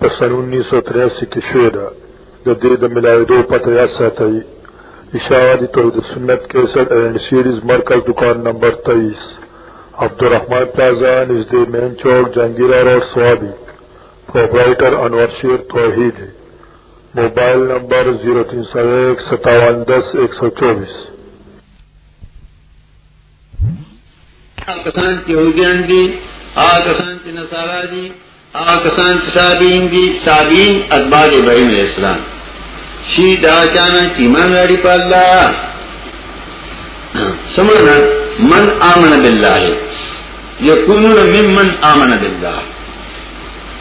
په سن 1983 کې شوې ده د دې د ملاویدو پته یاد ساتئ اشاعه د توحید سنت 61 اینڈ سیریز مرکز دکان نمبر 23 عبدالرحمن پلازا نزد مین چوک جنگیرہ روڈ سوابی پروپرائٹر انور شیر توحید موبائل نمبر 03015710124 کسان چې يهوديان دي هغه کسان چې نصارا دي هغه کسان چې صابین دي صابین اتباع ابراهيم عليه السلام شي دا چانه چې ایمان لري په الله سمعنا من آمن بالله یکونون من من آمن بالله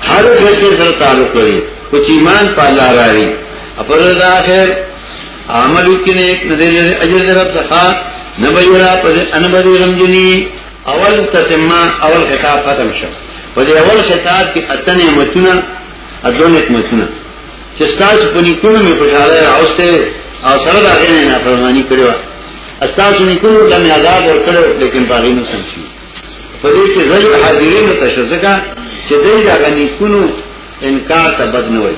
هر کسی سره تعلق لري کوچ ایمان په الله راړي اپر دا اخر عمل وکړي کله اجر در رب ځخه نه ویرا په ان باندې غمجنی اول تتمه اول خطاب ختم شو په دې اول خطاب کې اتنه متونه ادونه متونه چې تاسو په نیکونو می خوشاله راوسته او سره دا غنه نه فرمانی کړو تاسو نیکونو د می آزاد ور کړو لیکن باغی نو سم شي په دې کې غل حاضرینو تشزګه چې دې دا غنی کونو انکار ته بد نه وایي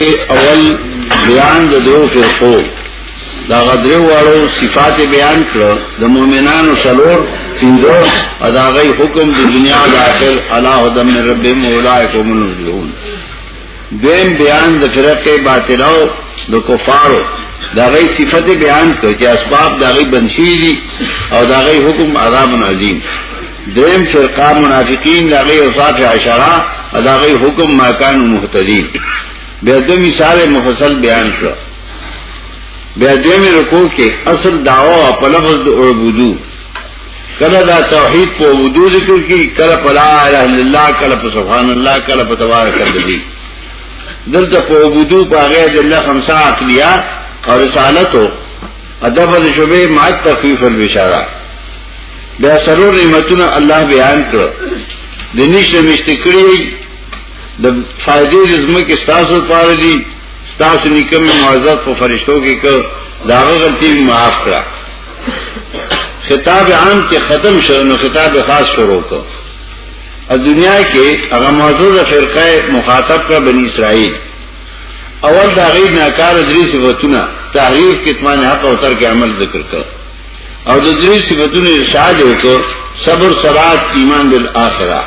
اول بیان د درو فرقو دا غدرو والو صفات بیان کړو د مؤمنانو سلور پینځو اداغه حکم د دنیا د آخر الله هدم رب مولائکم المفلحون دیم بیان د فرقه باطلو د کفارو دا غي صفت بیان کړ چې اسباب دا غي بنشي دي او دا غي حکم عذاب عظیم دریم فرقه منافقین دا غي اوصاف عشرہ دا غي حکم ما کان مهتدین بیا د مثال مفصل بیان کړ بیا دې مې رکو کې اصل داوا په لفظ د عبودو کله دا توحید په عبودو ذکر کی کله په لا اله الا الله کله په سبحان الله کله په تبارک الذی دلته په عبودو په غیر الله خمسه عقلیه او رسالتو ادب د شوبې مع تخفیف البشاره بیا سرور نعمتونه الله بیان کړ د نشه مشته کړی د فائدې د زمکه ستاسو پاره دي ستاسو نکم معزز په فرشتو کې کړ دا غلطي معاف کړه خطاب عام کې ختم شو نو خطاب خاص شروع کړ دنیا کې هغه معزز فرقه مخاطب کا بنی اسرائیل اول دا غیر ناکار درې صفاتونه تحریر کتمان حق او ترک عمل ذکر کړ او د درې صفاتونو ارشاد وکړ صبر صلات ایمان بالآخرہ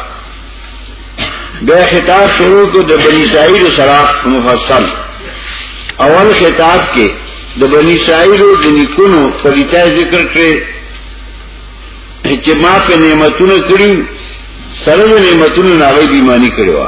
بیا خطاب شروع کو د بنی اسرائیل سره مفصل اول خطاب کې د بنی اسرائیل د نیکونو پریته ذکر کړي چې ما په نعمتونو کړی سره نعمتونو نه غوي بیمانی کړو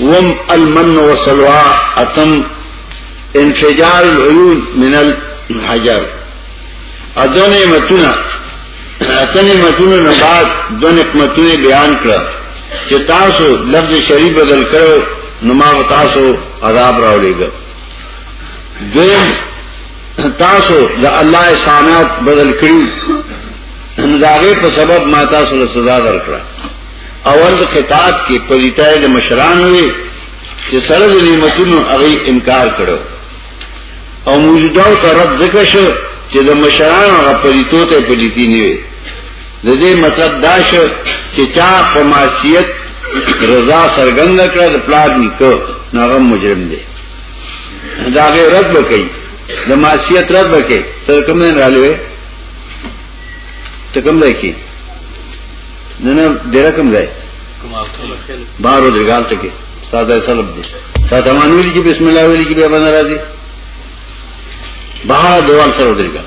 وم المن و سلوا اتم انفجار العیون من الحجر ادو نعمتونه اته نعمتونه نه بعد دو نعمتونه بیان کړ چې تاسو لفظ شریف بدل کړو نو ما تاسو عذاب راولېګ دویم تاسو د الله احسانات بدل کړی نو داغه په سبب ما تاسو له سزا درکړه اول خطاب کې پلیتای د مشران وي چې سره د نعمتونو هغه انکار کړو او موجوده او طرف ذکر شو چې د مشران هغه پلیتو ته پلیتی نه وي د دې مطلب دا شو چې چا په معصیت رضا سرګند کړه د پلان نکو هغه مجرم دی دا غیر رد وکي د معصیت رد وکي ته کوم نه رالوي ته کوم ځای کې نه نه ډیر کم ځای بارو درګال ته کې ساده سلب دي تا تمام ویل چې بسم الله ویل چې بیا باندې راځي بهر دیوال سره درګا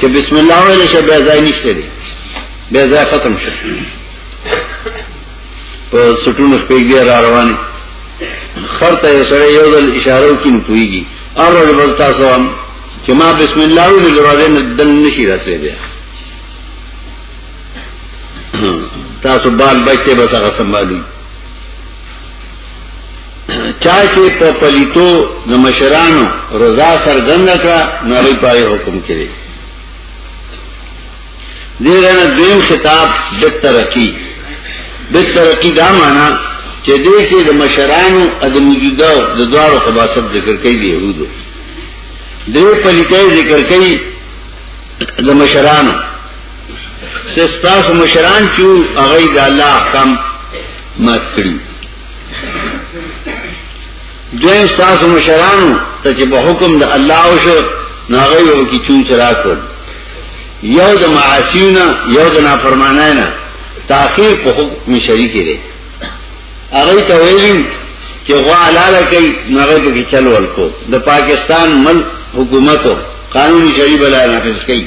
چې بسم الله ویل چې بیا ځای نشته دي بیا ځای ختم شو په سټونو سپېګ دی را روانه خرته یو سره یو ځل اشاره وکړي نو پويږي اور ورځ بس تاسو هم چې ما بسم الله ویل دروازه نه دن نشي راځي بیا تاسو بال بچته به څنګه سمبالي چا چې په پلیتو د مشرانو رضا سرګند کړه نو هغه پای حکم کړي دې غنه دیم خطاب د ترقی د ترقی دا معنا چې دې کې د مشرانو د موجوده د دوارو خباست ذکر کوي دی يهودو دې پلیتې ذکر کوي د مشرانو سستاس مشران چې هغه د الله احکام مات کړی دویم ساس مشران ته چې په حکم د الله او شو ناغه یو کی چون چرا کړ یو د معاصیونه یو د نافرمانای نه تاخير په حکم شریک دی هغه ته ویلم چې غوا حلاله کوي ناغه په کې چل ورکو د پاکستان ملک حکومت قانوني شریعت بلای نافذ کوي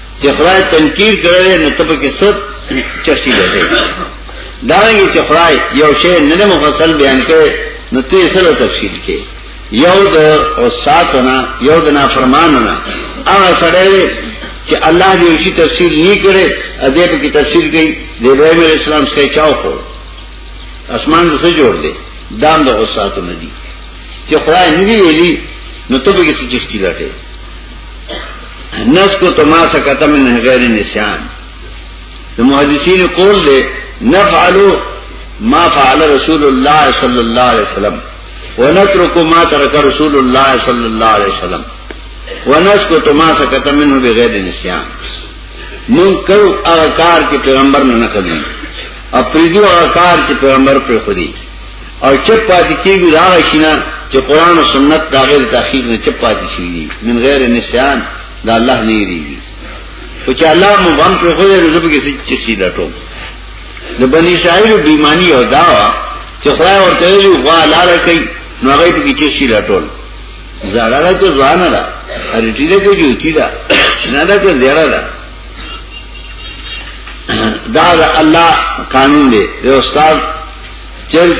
چې خدای تنکیر کړی نو ته پکې ست چشتي لري دا یې چې خدای یو شی نه مفصل بیان کړي نو ته یې سره تفصیل کې یو د اوساتنا یو د نافرماننا هغه سره چې الله دې شي تفصیل نه کړي ا دې په کې تفصیل کوي د ابراهیم اسلام څخه چاو کو اسمان د څه جوړ دی دام د اوساتنا دي چې خدای نه دی ویلي نو ته به کې څه چشتي لري نس کو تما سکتا من غیر نسیان تو محدثین قول دے نفعلو ما فعل رسول اللہ صلی اللہ علیہ وسلم ونترکو ما ترک رسول اللہ صلی اللہ علیہ وسلم ونس کو تما سکتا من بغیر نسیان من کرو اغکار کی پیغمبر نہ نقل دی اپریدو اغکار کی پیغمبر پر خودی او چپ پاتې کیږي دا غشینا چې قران او سنت دا غیر تحقیق نه چپ پاتې شي دي من غیر نسیان دا الله نه دی او چې الله مو هم پر خو دې رزق کې څه چی لټو د بنی اسرائیل بیمانی او دا چې خدای ورته ویلو غوا لار کوي نو هغه ته کې چی لټول زړه راته ځان را ارټی له کې جوتی دا نه دا ته زړه دا دا اللہ قانون دے دے استاد چل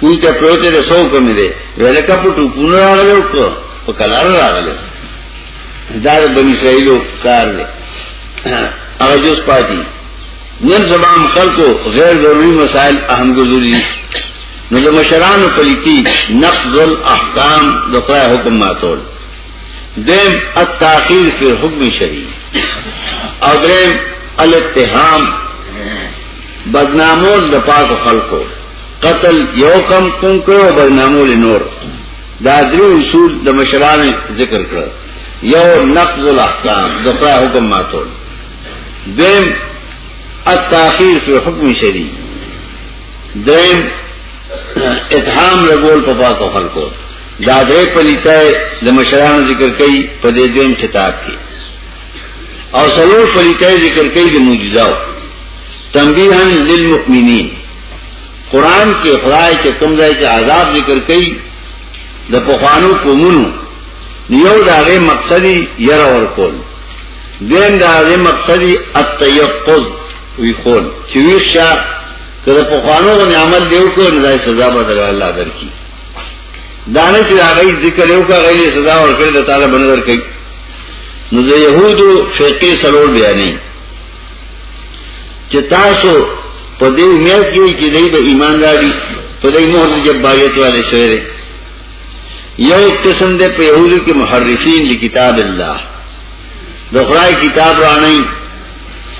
کوئی تا پروتے دے سو کمی دے ویلکا پو ٹوپون را گلے اکو پو کلار را گلے دا دا بنی سعیدو کار دے اگر جوز پاتی نن زبان خلقو غیر ضروری مسائل اہم گزوری نو دا مشران پلیتی نقض الاحکام دا قرآن حکم ماتول دیم التاخیر فی حکم شریع او دریم الاتهام بدنامول د پاک خلقو قتل یو کم کون کړو بدنامول نور دا درې اصول د مشرانو ذکر کړو یو نقض الاحکام د خدای حکم ماتول دیم التاخير فی حکم شریع دیم اتهام لګول په پاک خلکو دا درې پلیتای د مشرانو ذکر کوي په دې دویم کتاب کې او څلور پلیتای ذکر کوي د معجزاو تنبیها للمؤمنین قران کې خدای چې کوم ځای کې عذاب ذکر کوي د پخوانو قومونو یو دا غي مقصدی یره ور کول دین دا غي مقصدی التیقظ وی خول چې ویښه کله پخوانو باندې عمل دیو کو نه سزا بدل الله درکې دانه چې هغه ذکر یو کا غیلې سزا ورکړي د طالب نظر کوي نو د يهودو فقې سلور بیانې چې تاسو په دې امید کې چې دوی به ایمان راړي په دې مهر د جباریت والے شوی دی یو قسم دې په يهودو کې محرفین لکتاب الله د خدای کتاب رانه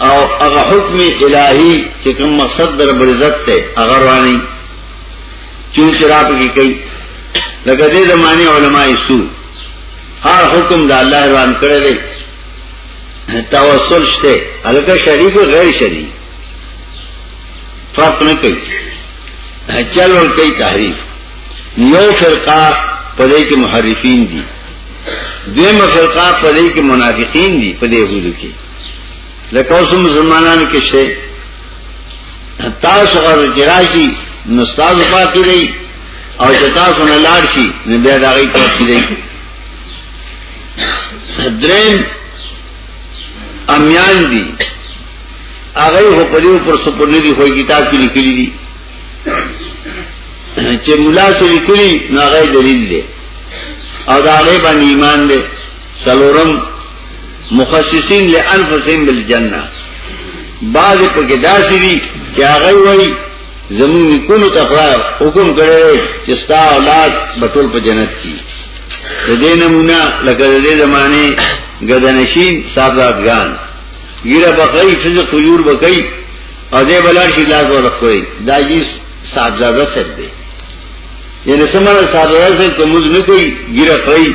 او هغه حکم الهي چې کوم مقصد در برزت ته هغه رانه چون شراب کی کئی لکه دې زمانه علماء سو هر حکم د الله روان کړی دی توسل شته الکه شریک او غیر شریک فرق نه کوي چل ور کوي تحریف یو فرقه په دې کې محرفین دي دیمه فرقه په دې کې منافقین دي په دې حدود کې لکه اوس مسلمانانو کې شته تاسو غواړئ چې راشي نو تاسو پاتې دی او چې تاسو نه لاړ شي نو بیا دا غي پاتې دی دریم امیان دي هغه هو په دې پر سپورنې دي خو کتاب کې لیکلي دي چې مولا سره لیکلي نو هغه دلیل دی او دا هغه باندې ایمان دی سلورم مخصصین لانفسهم بالجنه بعض په کې داسې دي چې هغه وایي زمون کونو تقرا حکم کړي چې ستا اولاد بتول په جنت کې د دې نمونه لکه د دې زمانه غدنشین صاحبزادګان ګیره بقای فز قیور بقای او دې بلار شي لاس ورکوي دا یې صاحبزاده سره دی یعنی سمره صاحبزاده سره کوم نه کوي ګیره خړی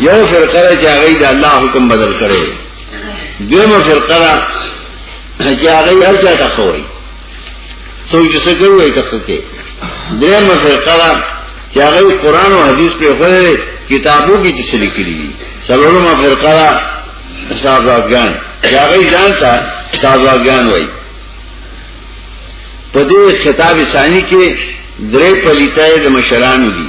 یو فرقه ده چې هغه د الله حکم بدل کړي دیمه فرقه ده چې هغه هر څه ته کوي سوچ څه کوي ته کوي دیمه فرقه ده چې هغه قران او حديث په خوره کتابو کې چې څه لیکلي دي څلورمه فرقه ده سازادګان چې هغه ځان ته سازادګان وایي په دې خطاب ثاني کې درې پلیتای د مشرانو دي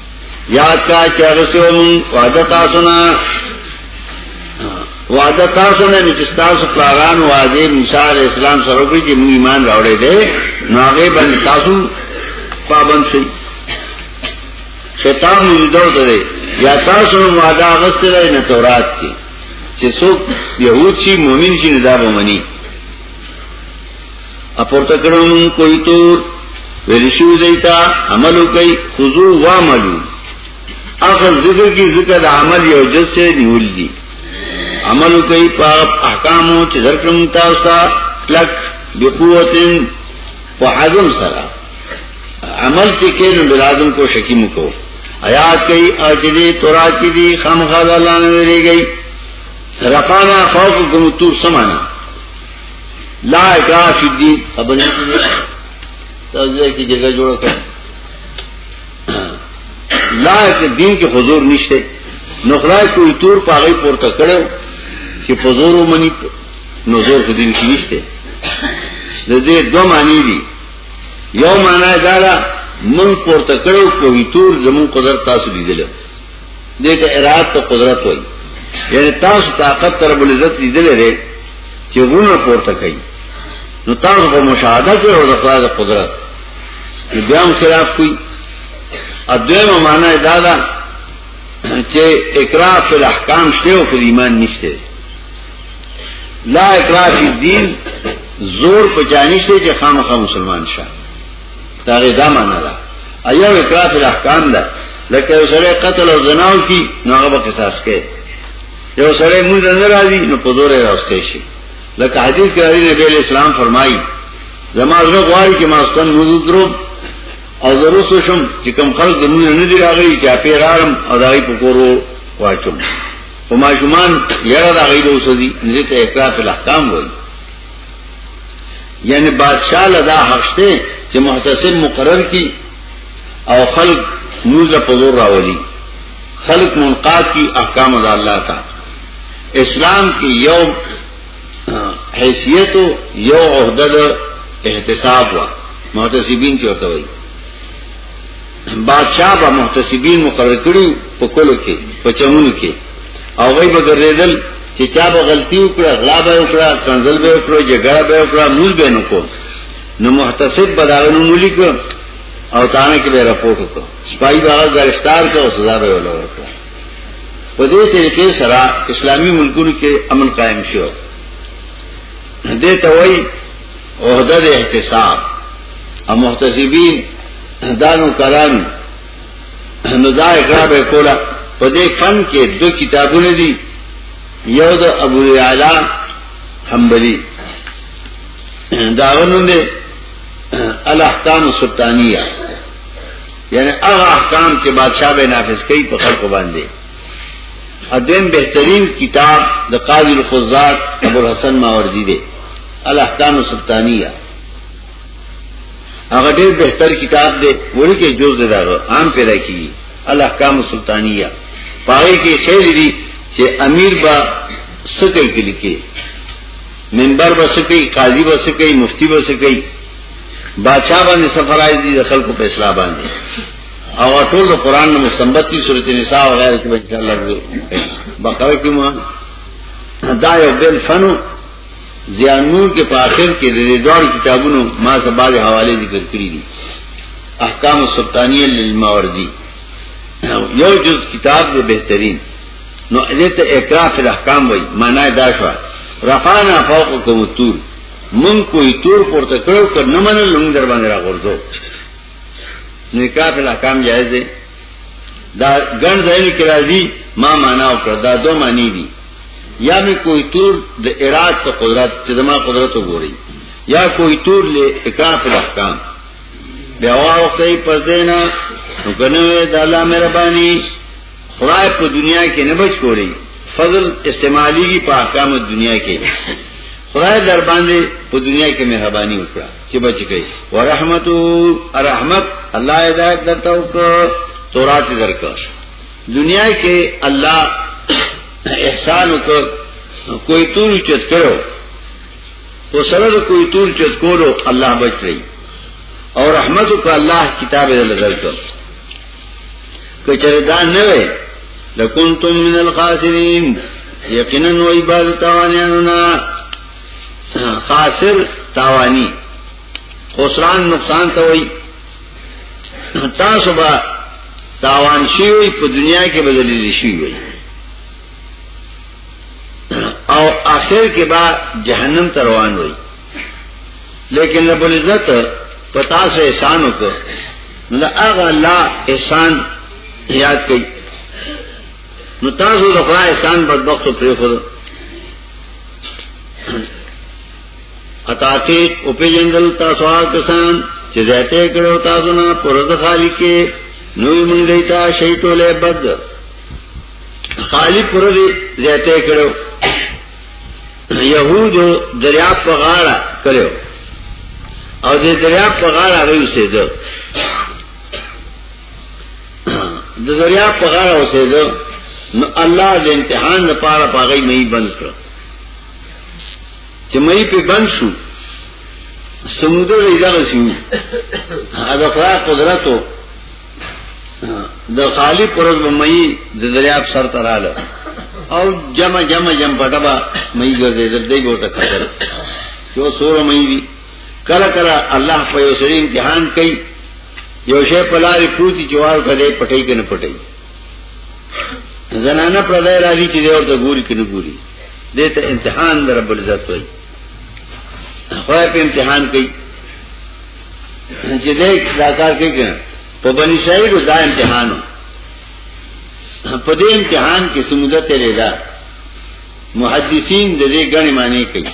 یاد کا چې هغه څو مون وعده تاسو نه وعده تاسو نه چې تاسو پلان وعده موسی علی السلام سره وکړي چې موږ ایمان راوړې دي نو هغه باندې تاسو پابند شئ شیطان موجوده ده یا تاسو وعده غسته نه تورات کې چې څوک يهود شي مؤمن شي نه دا به مني اپورته کړو مونږ کوئی تور ویل شو دیتا عملو کوي خضوع وعملو اخر ذکر کی ذکر دا عمل یو جز سے نیول دی عملو کوي په احکامو چې درکم تاسو کلک بقوتن په عزم سره عمل چې کینو بلادم کو شکی مکو آیات کوي اجلی تورا کی دی خامخا الله نه ویریږي رقانا خوف کوم تو سمانا لا اکراه فی الدین خبر نه تاسو کې جګړه جوړه کړه لا کې دین کې حضور نشته نو خدای کوئی تور پاغي پورته کړو چې په زور ومني نو زور خو دین کې نشته د دې دوه معنی دي یو معنی دا ده مونږ پورته کړو کوئی تور زمون قدرت تاسو لیدل دیتا اراد تا قدرت ہوئی یعنی تاسو طاقت ترب العزت لی دلے رے چی غون پورتا کئی نو تاسو پا مشاہدہ کئی اور دخلا دا قدرت نو بیام خلاف کوئی ادویم مانا دادا چی اقرار فی الاحکام شتے و فی ایمان نشتے لا اقرار فی الدین زور پچانی شتے چی خامخا مسلمان شاہ تاغه دا معنا ده ایو اقرار په احکام ده لکه یو سره قتل او زنا او کی نو هغه به قصاص کوي یو سره موږ نه راځي نو په دوره راوستي شي لکه حدیث کې راځي نبی اسلام فرمایي زما زړه غواړي چې ما ستن موضوع درو او ضرورت شم چې کم خلک د موږ نه دی راغلي چې په رارم او دای په کورو واچم او ما شومان یاره دا غیدو سدي نزیت اقرار په احکام وایي یعنی بادشاہ لدا حق شته چې محتسب مقرر کی او خلق نوز په زور راولي خلق منقاد کی احکام د الله تا اسلام کی یو حیثیت یو عہدہ احتساب وا محتسبین کی ورته وایي بادشاہ به محتسبین مقرر کړو په کولو کې په چمونو کې او غي به ګرځیدل چې چا به غلطي وکړه غلا به وکړه کنزل به وکړه جګړه به وکړه موږ به نه کو نو محتسب بداونو ملي کو او تانه کې به رپورټ وکړو سپای به گرفتار کو سزا به ولور کړو په دې طریقې سره اسلامی ملکونو کې امن قائم شو دې ته وایي عہدہ دے احتساب اور محتسبین دان و کران ندا اقراب کولا پدے فن کے دو کتابوں نے دی یود ابو اعلی حنبلی داون نے الاحکام سلطانیہ یعنی اغا احکام کے بادشاہ بے نافذ کئی پکڑ کو باندھے ادم بهترین کتاب د قاضی الخزاق ابو الحسن ماوردی دی الاحکام السلطانیه هغه ډیر بهتر کتاب دی ورکه جوړ دی دا عام پیدا کی الاحکام السلطانیه پاره کې خیر دی چې امیر با سکه کې لیکي منبر با سکه قاضی با سکه مفتی با سکه باچا باندې سفرایز دي د خلکو په اسلام باندې او ټول د قران نو مستنبط دي سورته نساء او غیره کې ان شاء الله بقره کې ما دا یو بل فنو زیانور کې په اخر کې د دوړ کتابونو ما سبا د حواله ذکر کړی دي احکام السلطانیه للماوردی یو جز کتاب دی بهترین نو دې ته اقرا فی الاحکام وای معنی دا شو رفعنا فوقکم الطور من کوئی تور پورته کړو کړه نه منل لوم در باندې راغورځو نکاح په احکام جایز دی دا ګڼ ځایونه کې راځي ما معنا وکړه دا دوه معنی دي یا می کوئی تور د اراد ته قدرت چې زما قدرت وګوري یا کوئی تور له اکاف الاحکام بیا واوخی پس دینا نو کنوی دا اللہ مہربانی خدای په دنیا کې نه بچ کولی فضل استعمالی کی په احکام دنیا کې خدای در باندې په دنیا کې مهرباني وکړه چې بچ گئی ورحمتو رحمت الله هدایت درته وکړه تورات درکړه دنیا کې الله احسان وکړ کوئی تور چت کړو او سره د کوئی تور چت کولو الله بچ کړی او رحمت وک الله کتاب دې درکړه کچره دا نه وې لکنتم من الخاسرین یقینا و عبادت وانیانو خاسر تاوانی خسران نقصان ته وای تاسو به تاوان شي وي په دنیا کې بدلې شي وي او آخر کې با جهنم ته روان وي لیکن رب العزت پتا سے احسان وکړه نو هغه الله احسان یاد کړي نو تاسو د خدای احسان بدبختو پرې خور اتاقیق او پیجندل تاسو آ کسان چې زیاته کړو تاسو نه پرد خالی کې نوې مونږ دیتا شی ټوله بد خالی پرد زیاته کړو یهود دریا په غاړه کړو او دې دریا په غاړه راوسېدو د ذریعہ په غاړه اوسېدو نو الله د امتحان لپاره پاغې مې بند کړ چې مې په بند شو سمودو دې ځای شو دا خدای قدرتو د خالی پرز مې د دریاب سر ته رااله او جمع جمع جمع پټبا مې ګرځېدل دې ګوته کړل یو سور مې وی کله کله الله په یو سړي امتحان کوي یو شی په لارې پروتي چې وار کړي پټي کې نه پټي زنانه پردای راځي چې دی ورته ګوري کې نه ګوري دې ته امتحان در رب العزت وایي خو په امتحان کوي چې دې دا کار کوي کنه په بنی شهید دا امتحانو په دې امتحان کې سمودته لري محدثین د دې غنی معنی کوي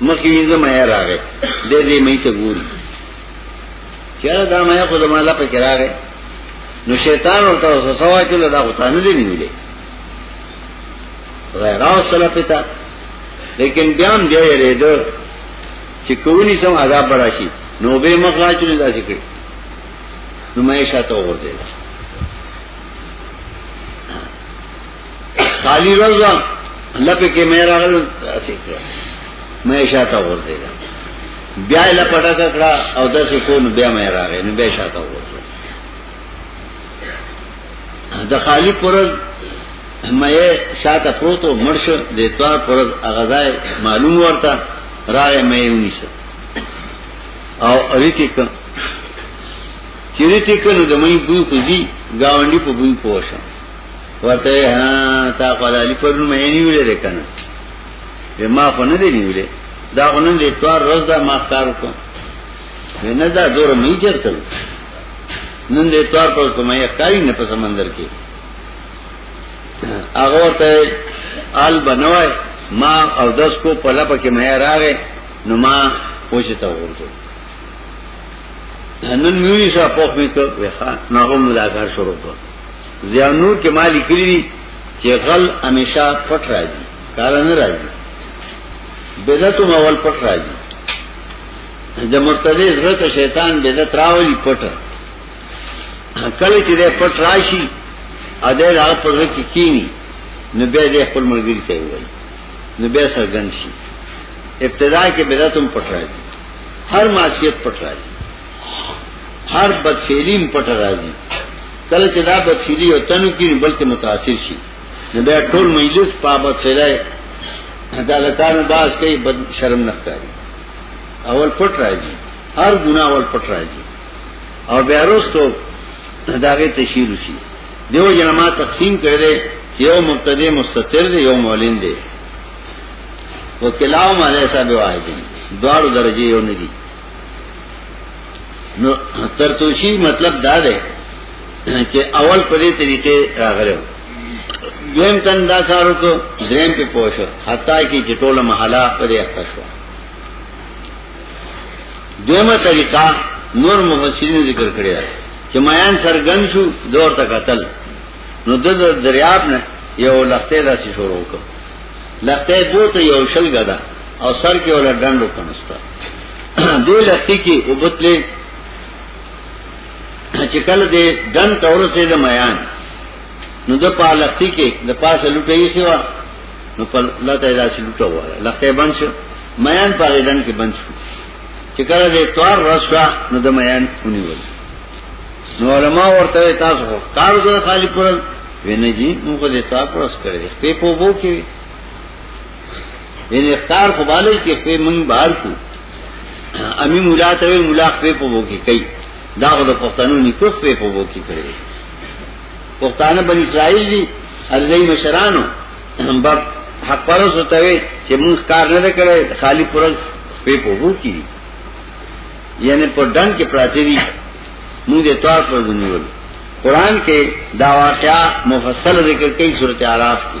مخې وینځه مې راغې دې دې مې ته ګوري چېرې دا مې خو د مالا په کراغه نو شیطان ورته وسوسه کړل دا غوته نه دی نیولې غیراو سره پتا لیکن بیا هم دی یریدو چې کوونی سم عذاب براشي نو به مخ راځي دا ذکر نو مې شاته ورته خالی رضا لپ کې مې راغل اسی کړ مې شاته ور دی بیا له پټه کړه او د څه کو نو بیا مې راغې نو بیا شاته ور دی د خالی پرز مې شاته پروتو مرش د توار پرز اغزای معلوم ورته راغې مې ونیسه او اړیتی ک چیرې ته کنه د مې بوی خوځي گاونډي په بوی پوښه ورته ها تا قال علی پر نو مې نیولې ده کنه به ما خو نه دی نیولې دا غو نن اتوار روز دا ما ښکار کو نه دا دور مې چرته نن دې اتوار پر کومه ښکاری نه په سمندر کې هغه ورته آل بنوای ما او دس کو په لپه کې مې راغې نو ما پوښتنه وکړه نن میونی شو پوښتنه وکړه نو هغه ملاقات شروع کړ زیان نور کې مالی کړی دي چې غل همیشه پټ راځي کار نه راځي بدعت مول پټ راځي د مرتدی زړه ته شیطان بدعت راولي پټ کله چې دې پټ راشي ا دې هغه پر کې کینی نو به دې خپل ملګری ته وایي نو به سرګن شي ابتدا کې بدعت هم پټ راځي هر معصیت پټ راځي هر بدفعلیم پټ راځي کله چې دا بدفیلی او تنو کې بلکې متاثر شي نو بیا ټول مجلس پابت سره عدالتان باز کوي بد شرم نه کوي اول پټ راځي هر ګناه اول پټ راځي او بیا وروسته داغه تشیر شي دیو جنما تقسیم کړي یو مبتدی مستتر دی یو مولین دی وکلاو معنی صاحب واحد دوار درجه یو ندی نو ترتوشی مطلب دا ده چې اول په دې طریقې راغلو دویم تن دا کارو کو دریم په پوښو حتی کې چې ټوله محله په دې اخته شو دیمه طریقہ نور مفسرین ذکر کړی دی چې میان سرګن شو دور ته قتل نو د دریاب نه یو لخته داسې شروع وکړ لخته بوته یو شل غدا او سر کې ولا ډنډو کنستا دې لختي کې وبتلې چې کله دې دن تور سه د میان نو د پا لختي کې د پاسه لټي سیوا نو په لته داسې لټو وره لخته بند شو میان په دن کې بند شو چې کله دې توار رسوا نو د میان ونیول نو علماء ورته تاسو خو کار د خالق پر وینه جی موږ دې تاسو پر اس کړی په پوبو کې یعنی اختار خو باندې کې په موږ بار کو امی مولا ته مولا په په وو کې کوي دا غو د پښتنو نکوخ په په وو کې کړی پښتانه بن اسرائیل دي الله مشرانو باب حق پرس ہوتا ہے کہ منہ کار نہ کرے خالی پورا پہ پوبو کی یعنی پر ڈن کے پراتے دی منہ دے طور پر دنیا قرآن کے دعوی کیا مفصل ذکر کئی صورت عراف کی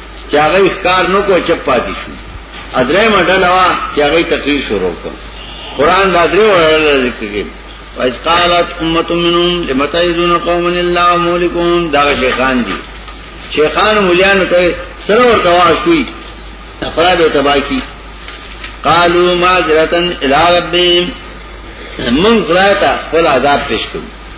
چې هغه ښکار نو کو چپ پاتې شو ادرې مډل وا چې هغه تقریر شروع کړ قران دا درې وړل ذکر کړي وایس قالت امه منهم لمتعذون قوم الله مولکون دا شیخان دي شیخان مليان ته سره ورته واشوي خدای به تبا کی قالوا معذرتن الى ربهم من غلاتا فل عذاب پیش کړو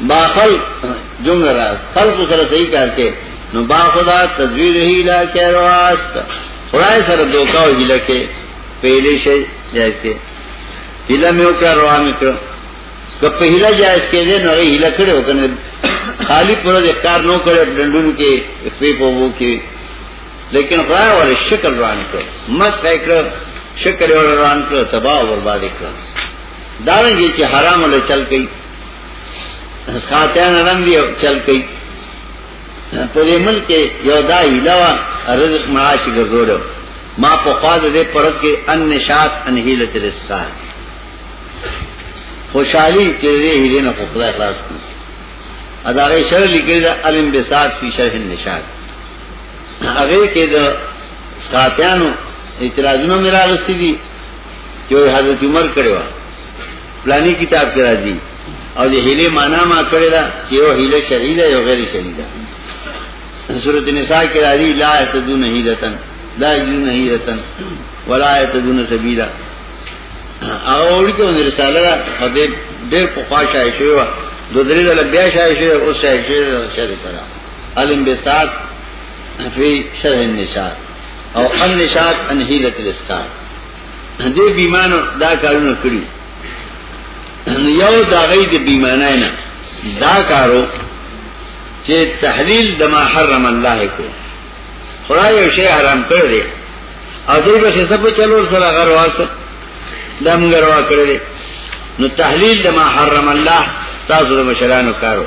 با خلق جمله راز خلق سره صحیح کار کې نو با خدا تدویر هی لا کې راست خدای سره دوکا او هیله کې پیلې شي جایز کې هیله مې وکړ روان کړ کپه هیله جایز کې دې نو هیله کړو کنه خالی پر دې کار نو کړو ډندون کې خپې په وو کې لیکن خدای ور شکل روان کړ مس فکر شکل ور روان کړ تباہ او برباد کړ داوږي چې حرام له چل کوي خاتیان رنگ دی چل کئی په دې ملک کې یو دا علاوه رزق معاش ګرځولو ما په خواز دې پرد کې ان نشاط ان هیلت رزق خوشحالی چې دې هیلې نه خدای خلاص کړي ادارې شر لیکل دا علم بسات فی شرح النشاط هغه کې د ساتیانو اعتراضونه میراغستی دي چې حضرت عمر کړو پلانی کتاب کې راځي او د هیله معنا ما کړی دا چې یو هیله شرعي ده یو غیر شرعي ده سورۃ النساء کې راځي لا تدون هیلتن لا یجون هیلتن ولا تدون سبیلا او ورته د رساله را خدای ډېر په خواشه شوی و د درې له بیا شای شوی او شای شوی شری سره علم به سات فی شرح النشاط او النشاط انهیلت الاستاد دې بیمانو دا کارونه کړی نو یو دا غي دې بیمانای نه دا کارو چې تحلیل د ما حرم الله کو خدای یو شی حرام کړ دې او دې به څه په چلو سره غر واسه دا موږ روا کړ دې نو تحلیل د ما حرم الله تاسو د مشرانو کارو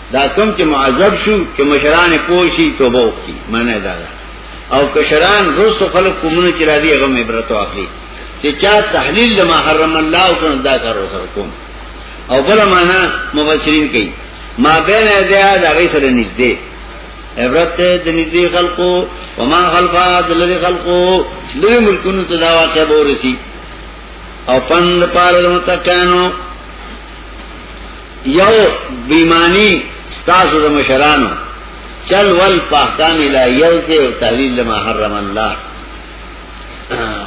دا کم چې معذب شو چې مشران پوشي توبه وکړي معنی دا ده او کشران روسو خلق کومونه چې را دي هغه عبرت واخلي چې چا تحلیل لما حرم الله او کنه دا کار وسره کوم او بل معنا مفسرین کوي ما بین ازیا دا غي سره نږدې عبرت د نږدې خلقو وما خلفا د لری خلقو لری ملکونو ته دا واقع به ورسی او پند پاره متکانو یو بیمانی ستاسو د مشرانو چل ول پاکان الہیو ته او تحلیل لما حرم الله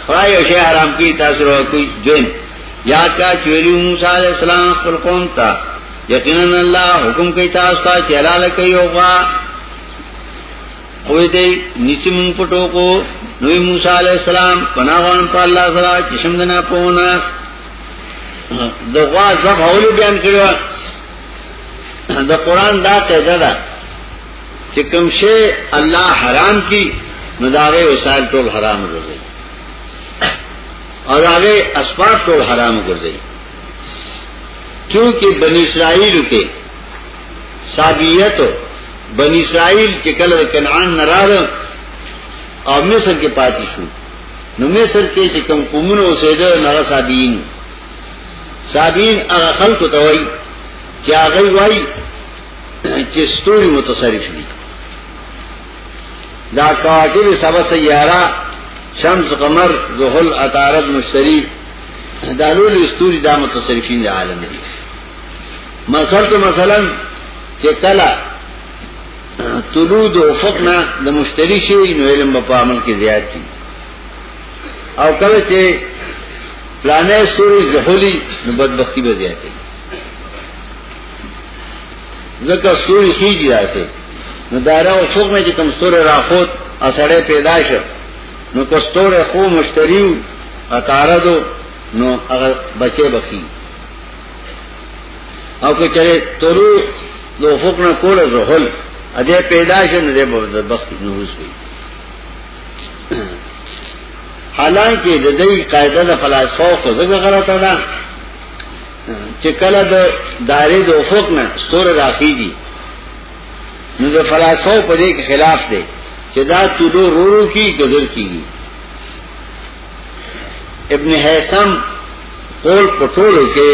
خدای او شی حرام کی تاسو ورو کوي جن یا کا چویلی موسی علیہ السلام خپل قوم ته یقینا الله حکم کوي تاسو ته چې حلال کوي او غا خوې دې نیچې مونږ پټو کو نو موسی علیہ السلام پناوان په الله سره چې شمدنا پونه د غوا زب حول بیان کړو د قران دا قاعده ده چې کوم شی الله حرام کی نو دا غي وسایل ټول حرام ګرځي او دا غي اسباب ټول حرام ګرځي چونکه بنی اسرائیل کې صابیت بنی اسرائیل چې کله کنعان نه راغله او مصر کې پاتې شو نو مصر کې چې کوم قومونه اوسېدل نه صابین صابین هغه خلق ته وای چې هغه وای چې ستوري متصرف دي دا کواکب سبا سیارا شمس قمر زحل عطارد مشتری دا لول استوری دا متصرفین دا عالم دی مثلا تو مثلا چې کلا طلوع د افق نه د مشتری شي نو علم په عمل کې زیات شي او کله چې پلانې سوري زهولي نو بدبختی به زیات شي ځکه سوري خيږي راځي نو دایره افق مې چې کوم سوري راخوت اسړې پیدا شو نو کوستوره خو مشتری اتاردو نو هغه بچي بخي او که چرې تورو نو فقنا کوله زهل اده پیدا شي نو د بخت نوز وي حالانکه د دې قاعده د فلسفه خو زګه غلطه ده چې کله د دایره د افق نه ستور راخیږي نو د فلسفه په دې خلاف دی چې دا طلوع رورو کی قدر کیږي ابن حیثم قول پټولو کې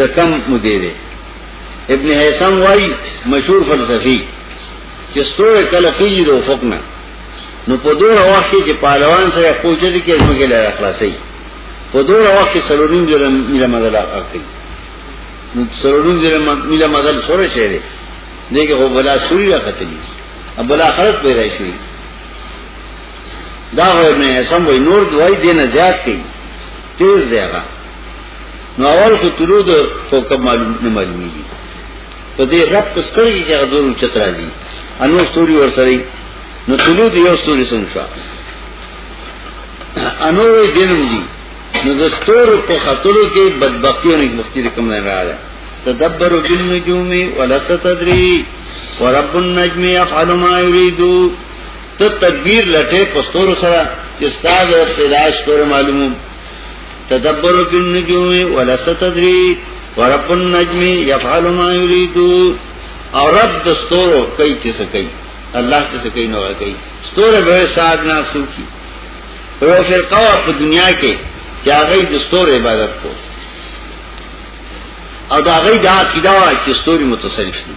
د کم مدیر ابن حیثم وای مشهور فلسفي چې ستوره کله کیږي د افق نه نو په دوه وخت کې پهلوان سره کوچه دي کې اسمه لاره خلاصي په دوه وخت کې سلورین د میله مدل اخلي نو سلورین د میله مدل سره شي دي دغه هو بلا سوري راکتلی ابل اخرت پیدا شي دا ابن حسن وای نور دوای دینه زیات کی تیز دی هغه نو اول خو طلوع د کوكب معلوم نه معلومیږي په دې رب تستری چې غدور چت راځي انو ستوري ور سره نو طلوع یو ستوري څنګه شو انو دین دی نو د ستورو په خطرو کې بدبختی او نکبختی کوم نه راځي تدبر بالنجوم ولست تدري ورب النجم يفعل ما يريد ته تدبیر لټه پستور سره چې ستاسو پیدائش تور معلومو تدبر بالنجوم ولست تدری ورب النجم يفعل ما يريد او رب دستورو کوي چې څه کوي الله چې څه کوي نو کوي ستوره به ساز نه سوچي یو فرقه په دنیا کې چې هغه د ستور عبادت کو او دا هغه د عقیده وا چې ستوري متصرف دي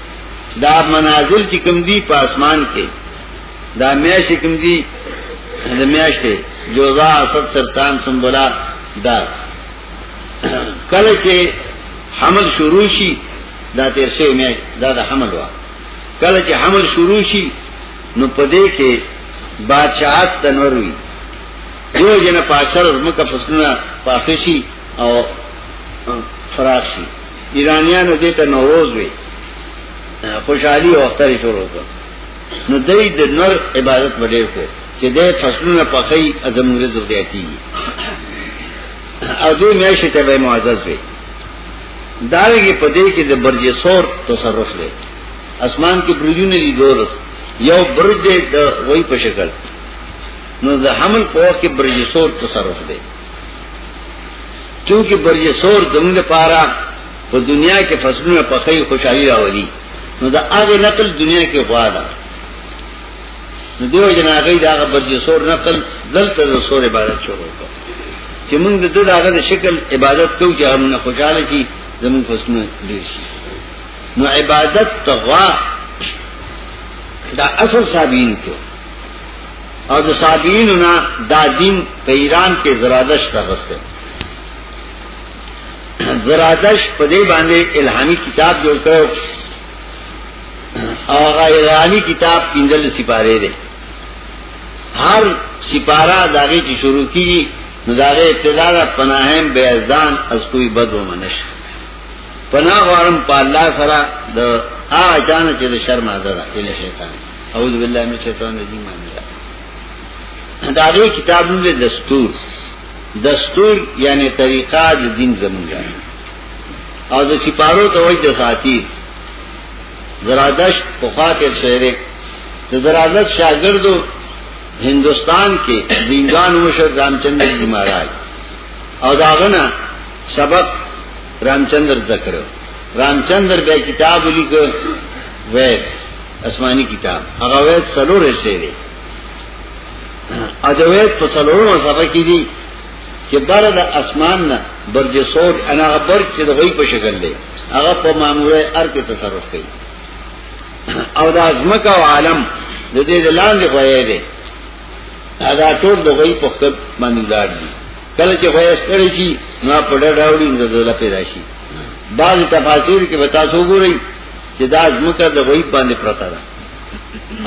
دا منازل چې کوم دي په اسمان کې دا میاش کوم دي د میاش ته جوزا اسد سرطان سنبلا دا کله چې حمل شروع شي دا تیر شي میاش دا د حمل وا کله چې حمل شروع شي نو پدې کې بادشاہت تنور وی دیو جن پاسر مکه فسنه پاخشي او فراشي ایرانیانو دې ته نوروز وي خوشحالي او اختر شروع کړ نو دای د نور عبادت وړي کو چې دې فصلونه پخې اعظم رزق دی کی او دې میاشتې ته به معزز وي داږي په دې کې د برج سور تصرف دی اسمان کې برجونه دي دور یو برج دې د وای په شکل نو د حمل په وخت کې برج سور تصرف دی چونکه برج سور زموږ لپاره په دنیا کې فصلونه پخې خوشحالي راولي نو دا هغه نقل دنیا کې غوا ده نو دیو جناغی دا هغه برج سور نقل دلته د سور عبادت شروع کړ چې موږ د دغه د شکل عبادت کوو چې موږ خوشاله شي زموږ فصلونه ډیر شي نو عبادت تغوا دا اصل صابین ته او د صابین نه دا دین په ایران کې زرادش ته غسته زرادش په دې باندې الهامي کتاب جوړ کړو او هغه الهامي کتاب پنځل سپاره دی هر سپاره داغه چې شروع کیږي نو داغه ابتدا د پناهم بیازدان از کوئی بد و منش پناه غوارم په الله سره د هغه چانه چې د شرم عادت دی له شیطان اعوذ بالله من الشیطان الرجیم دا غي کتاب نوم دی دستور دستور یعنی طریقہ د دین زمونږه او د سپارو ته وای د ساتي زرادش په خاطر شهر د زرادت شاګردو هندستان کې دینګان مشر رامچندر جی مہاراج او داغنا سبق رامچندر ذکر رامچندر بیا کتاب لیک وید اسماني کتاب هغه وید سلور شی دی اجوید په سلور صفحه کې دی چې بر د اسمان نه برج سور انا برج چې د غوي په شکل دی هغه په معموله ار کې تصرف کوي او د ازمک او عالم د دې لاندې غوي دی دا ټول د غوي په خپل باندې لاړ دي کله چې غوې ستړي شي نو په ډډه راوړي نو دله پیدا شي بعض تفاسیر کې به تاسو وګورئ چې دا ځمکه د غوې باندې پرته ده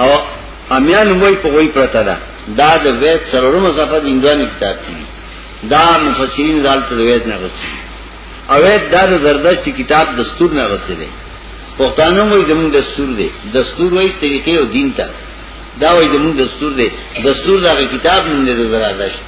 او امیان وای په غوې پرته ده دا د وېد سرورم صفه د اندواني کتاب کې دا مفسرین دالته د وېد نه غوښتي او وېد دا د زردشت کتاب دستور نه غوښتي دی پښتانه وای زموږ دستور دی دستور وای طریقې او دین ته دا وای زموږ دستور دی دستور دا کتاب نوم دی زردشت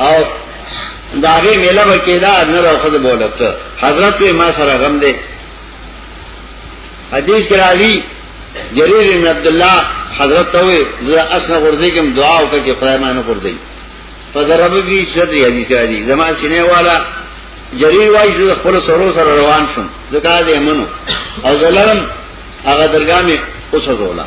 او داغه میله وکیدا نه راخد بولت حضرت ما سره غم دے حدیث کې راځي جرير بن عبد الله حضرت ته وي زه اسنه ورځي کوم دعا وکړه چې خدای مانه ورځي فضرب بي صدري حدیث راځي زما سینه والا جرير وايي زه خپل سرو سره روان شوم ځکه دې منو او زلم هغه درګامه اوسه دولا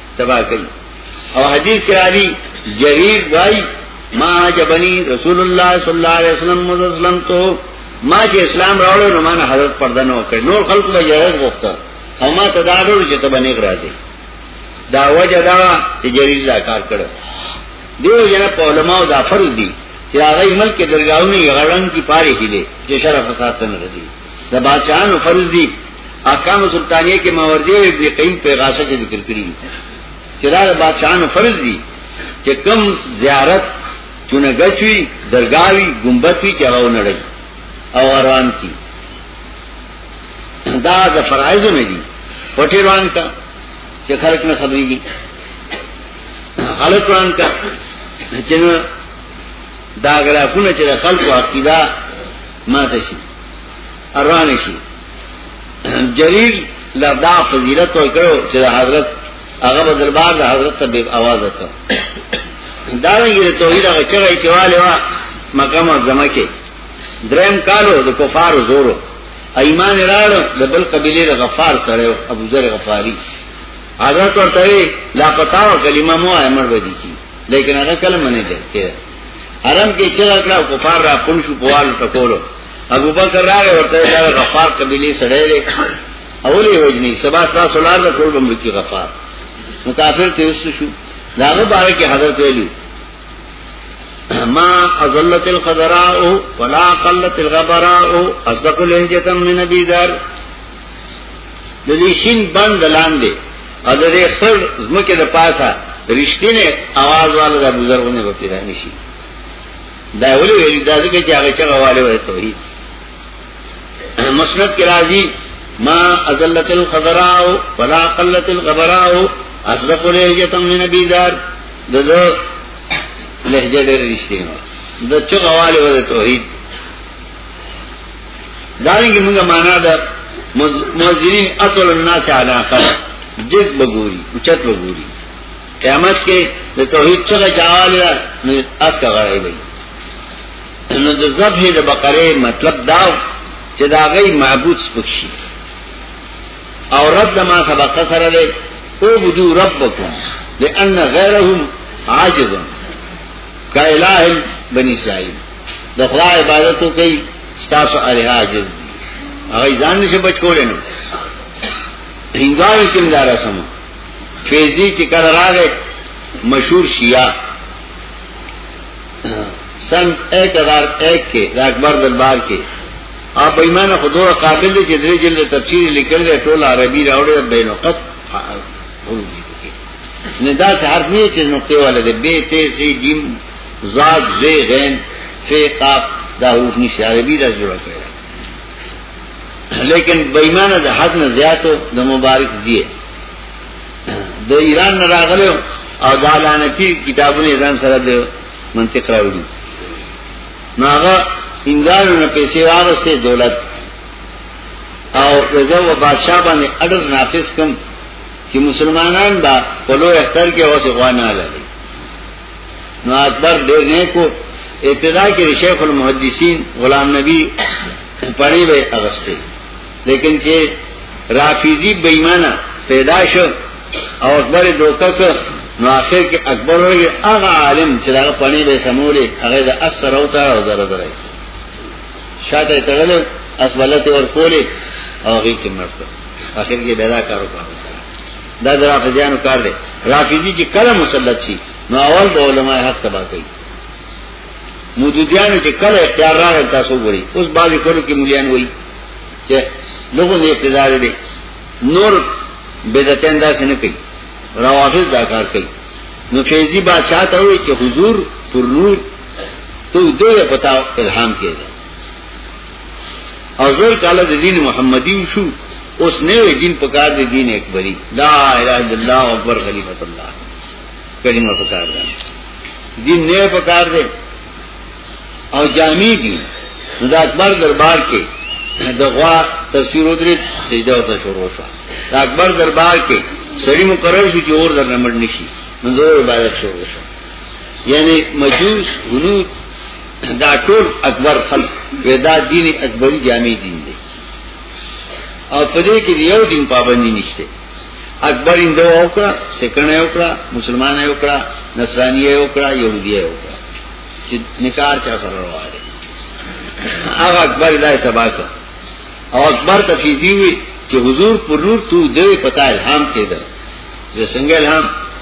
تباہ کئی او حدیث کرا دی جریر وائی ما جبنی رسول اللہ صلی اللہ علیہ وسلم مزسلم تو ما چې اسلام راوړو نو ما نه حضرت پرده نه وکړ نور خلق به جهاد غوښته او ما تدارو چې ته باندې راځي دا وجه دا چې جریر دا کار کړو دیو جنا په علماء دا فرض دي چې هغه ملک درگاہونه غړن کی پاره کړي چې شرف خاطر نه رسي د بادشاہانو فرض دي احکام سلطانیه کې ماوردی او ابن قیم په غاصه کې ذکر کړی دي چې دا بادشاہانو فرض دي چې کم زیارت چونګچوي درگاوي ګمبتوي چې هغه نړۍ او روان کی دا د فرایض نه دي پټي روان کا چې خلک نه خبريږي خلک روان کا چې دا غلافونه چې خلکو عقیده ماته شي اروان شي جرير لدا فضیلت ورکړو چې حضرت هغه په دربار د حضرت ته به आवाज وکړ دا یې توحید هغه چغې چواله وا مقام زما کې دریم کالو د کفار زورو ایمان راړ د بل قبیله د غفار سره ابو ذر غفاری حضرت ورته لا پتاو کلمه مو امر ودی کی لیکن هغه کلمه نه ده حرم کې چغه کړه او کفار را خپل شو په والو ټکولو ابو بکر راغی ورته دا غفار قبيله سره دی اولې وجني سبا تاسو لار له ټول بمړي کې غفار نو کافر ته وسو شو داغه باره کې حضرت ویلي ما اذلت الخضراء ولا قلت الغبراء اصدق لهجه من نبي دار د دې شین بند لاندې او د دې خړ زمکه د پاسه رښتینه आवाज والا د بزرګونه په پیدا نشي دا ولې ویل دا ځکه چې هغه چغه والے وای توحید مسند کې راځي ما ازلت الخضراء ولا قلت الغبراء اصدق لهجه من ابي دار د لهجه ډېر رښتینه د چغه والے وای توحید دارنګه موږ معنا ده مؤذنین اطول الناس علی قلب جد بګوري اوچت بګوري قیامت کې د توحید څخه چاواله نو اس کا غړې وي نو د ذبح د بقره مطلب دا چې دا غي معبود سپکشي او رد ما سبق سره له او بدو ربکم لان غیرهم عاجز کا الہ بنی اسرائیل د خدای عبادت کوي ستاسو الها عاجز دي هغه ځان نشه بچ کولې نو هندوانو کې مدار سم فیزی چې کړه راغې مشهور شیعه سن 1001 کې د اکبر دربار کې اپ ایمان خدوره قابل دي چې درې جلد تفسیر لیکل دي ټول عربي راوړل به نو قط نه دا هر نه چې نقطه والا دي به ته سي جیم زاد زی غین فی قاف دا حروف نشی عربی دا جوڑا کرے لیکن بېمانه د حد نه زیاتو د مبارک دی د ایران نه راغلو او د لعنتی کتابونه ځان سره د منطق راوړي ناغه انګارو نه پیسې واغسته دولت او رضا و بادشاہ باندې اډر نافذ کم چې مسلمانان با په لوی اختر کې اوسه غوا نه لري نو اکبر ډیر نه کو ابتدا کې شیخ المحدثین غلام نبی پړې وې اغسته لیکن چې رافیزی بېمانه پیدا شو او اکبر دوکک نو اخر کې اکبر ورګه هغه عالم چې دا پړې به سمولې هغه د اثر او تر او زره درای شاته تغل اسبلته ور کولې او هغه کې مرته اخر کې پیدا کارو کاوه دا د رافضیانو کار دی رافضی چې کله مسلط شي نو اول به علما حق تبا کوي مودودیانو چې کله اختیار راغی تاسو وګورئ اوس بعضی کولو کې مليان وایي چې لوګو نه اقتدار دی نور بدعتین دا څنګه کوي روافض دا کار کوي نو فیضی بادشاہ ته وایي چې حضور پر نور تو دوی پتا الهام کېږي او زر کاله د دین محمدي شو اوس نه وی دین پکار دی دین اکبری لا اله الا الله اکبر خلیفۃ الله کلمه پکار ده دین نه پکار دی او جامع دي دا اکبر دربار کې د غوا تصویر ودرې سجده او تشورو شو دا اکبر دربار کې سړی مقرر شو چې اور درنه مړ نشي منځور عبادت شروع شو یعنی مجوس هنود دا ټول اکبر خلق ودا دین اکبری جامع دین دی او په دې کې یو دین پابندی نشته اکبر اندو او کړه سکنه او کړه مسلمان او کړه نصرانی او کړه يهودي او کړه چې نکار چا سره واره هغه اکبر لای سبا کړ او اکبر ته فیزی وی چې حضور پر نور تو دې پتا الهام کېده زه څنګه الهام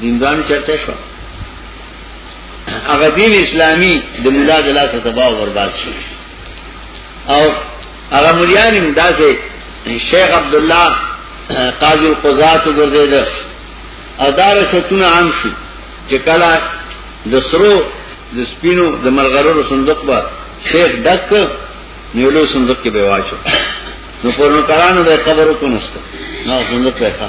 دیندان چرته شو هغه دین اسلامی د مولا د لاسه تباہ برباد شو او هغه مليان هم داسې شیخ عبد الله قاضي القضات ګرځیدل او دار ستونه عام شو چې کله د سرو د سپینو د ملغرو صندوق به شیخ ډک نیولو صندوق کې به واچو نو پرونو کارانو به قبر کو نشته نو صندوق ته ښه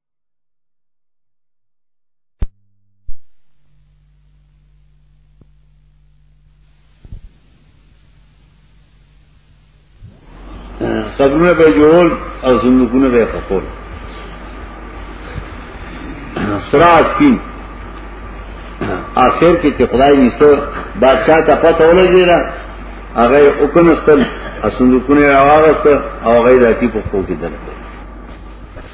قبرونه به جوړول او صندوقونه به خپل سرا سپین آخر کې چې خدای نیسو بادشاہ ته پته ولګی را هغه وکنه سل صندوقونه راوغسته او هغه د تی په خو کې درته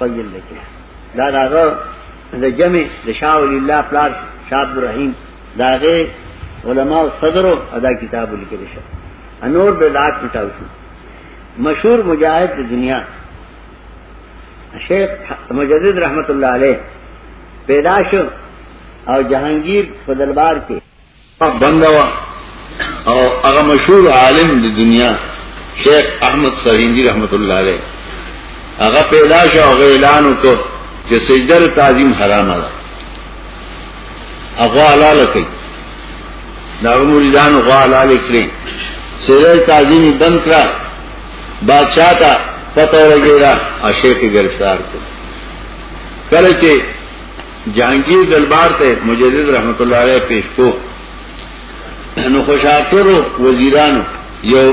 فضل لکه دا داغه د جمع د شاه ولی الله پلار شاه عبد الرحیم داغه علما او صدر ادا کتاب لیکل شو انور بدعات مټاو شو مشهور مجاهد د دنیا شیخ مجدد رحمت الله علیه پیدا شو او جهانگیر فضلبار کې بندوا او هغه مشهور عالم د دنیا شیخ احمد سریندی رحمت الله علیه هغه پیدا شو هغه اعلان وکړ چې سجده تعظیم حرام ده هغه حلال کړي دا مریدان هغه حلال کړي سجده تعظیم بند کړه بادشاہ ته پته ورګیرا او شیخ گرفتار کړ کله چې جهانگیر دلبار ته مجدد رحمت الله علیه پیش کو نو خوشاترو وزیرانو یو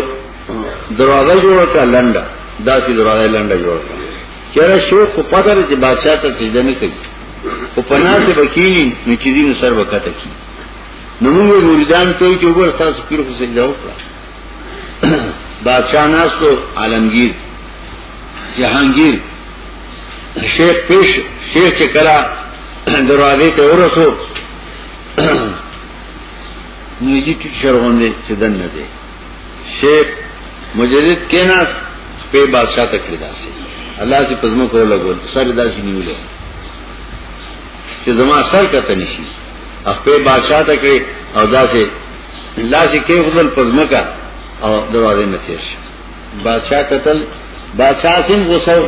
دروازه جوړ کړه لنډه داسې دروازه لنډه جوړ کړه چیرې شو په پدر چې بادشاہ ته سجده نه کوي او پناه ته بکینی نو چې دین سر وکته کی نو موږ مریدان ته چې وګور تاسو پیر خو سجده وکړه بادشاہ ناس تو عالمگیر جهانگیر شیخ پیش شیخ چې کلا دروازه ته ورسو نو یې ټیټ شرغون دي چې دن نه دي شیخ مجدد کینا په بادشاہ تک لدا سي الله سي پزمو کو لګول سر داسي نیول چې زما سر کته نشي خپل بادشاہ تک او داسې الله سي کې خپل پزمو کا او دروازه نه تیر شي بادشاہ قتل بادشاہ سم غوسو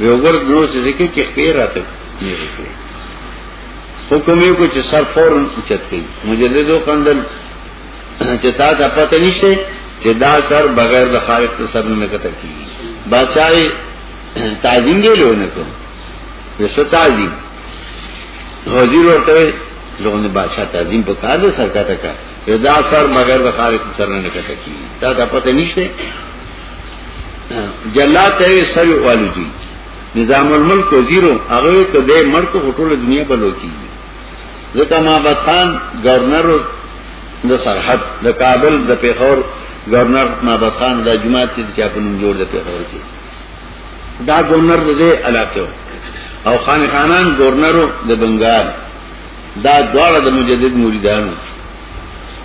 ویوګر دنو چې ځکه کې خپې راته حکم یو کو چې سر فورن اوچت کړي مجددو قندل چې تا ته پته نشته چې دا سر بغیر د خالق ته سر نه کته کیږي بادشاہ تعظیم یې لونه کو وسه تعظیم وزیر ورته لوګونه بادشاہ تعظیم په کار سرکاته کار دا سر بغیر د خالق سر نه کته کی دا د پته نشته جلات یې سر والو دي نظام الملک وزیرو هغه ته د ملک ټول دنیا بلو کی ځکه ما بطان گورنر د سرحد د کابل د پیښور گورنر ما بطان د جماعت چې چا په نوم جوړ د پیښور کې دا گورنر د دې علاقې او خان خانان گورنرو د بنگال دا دواړه د مجدد مریدانو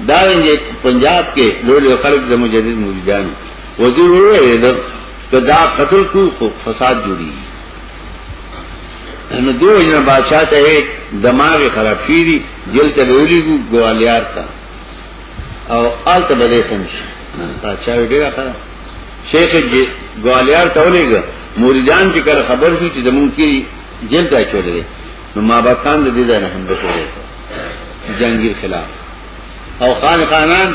دا رنګه پنجاب کې لوړ خلک د مجدد مریدانو وزیر وویل کدا قتل کو خو فساد جوړي نو دیو جن بادشاہ ته دماغ خراب شي دي جیل ته ویلي ګو ګوالیار ته او آل ته بده سم شي بادشاہ ډیر خراب شیخ جی ګوالیار ته ولېګ مریدان چې کله خبر شو چې زمونږ کې جیل ته چولې نو ما با کان د دې ځای نه هم بچوي جنگیر خلاف او خان خانان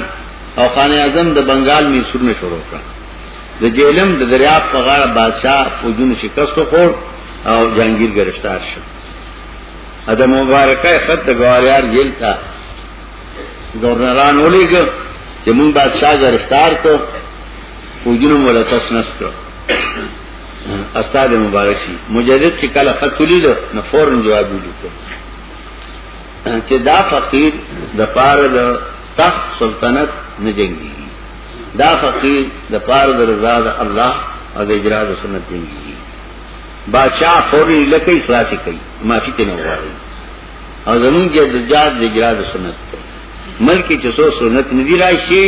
او خان اعظم د بنگال می سر نه شروع کړ د جیلم د دریاب په غاړه بادشاہ فوجونو شکست وکړ او جنگیر گرفتار شو اده مبارکه خط د ګوالیار جیل تا گورنران ولېګ چې مون بادشاہ گرفتار کو فوجونو ملتس نس کړ استاد مبارک شي مجدد چې کله خط ولید نو فورن جواب ولیکو چې دا فقیر د پاره د تخت سلطنت نه جنگي دا فقیر د پاره د رضا د الله او د اجرا د سنت جنگي بادشاہ فورن لکه خلاصي کوي معافي ته نه وایي او زمون کې د جاد د اجرا د سنت ملک چې سو سنت ندی راشي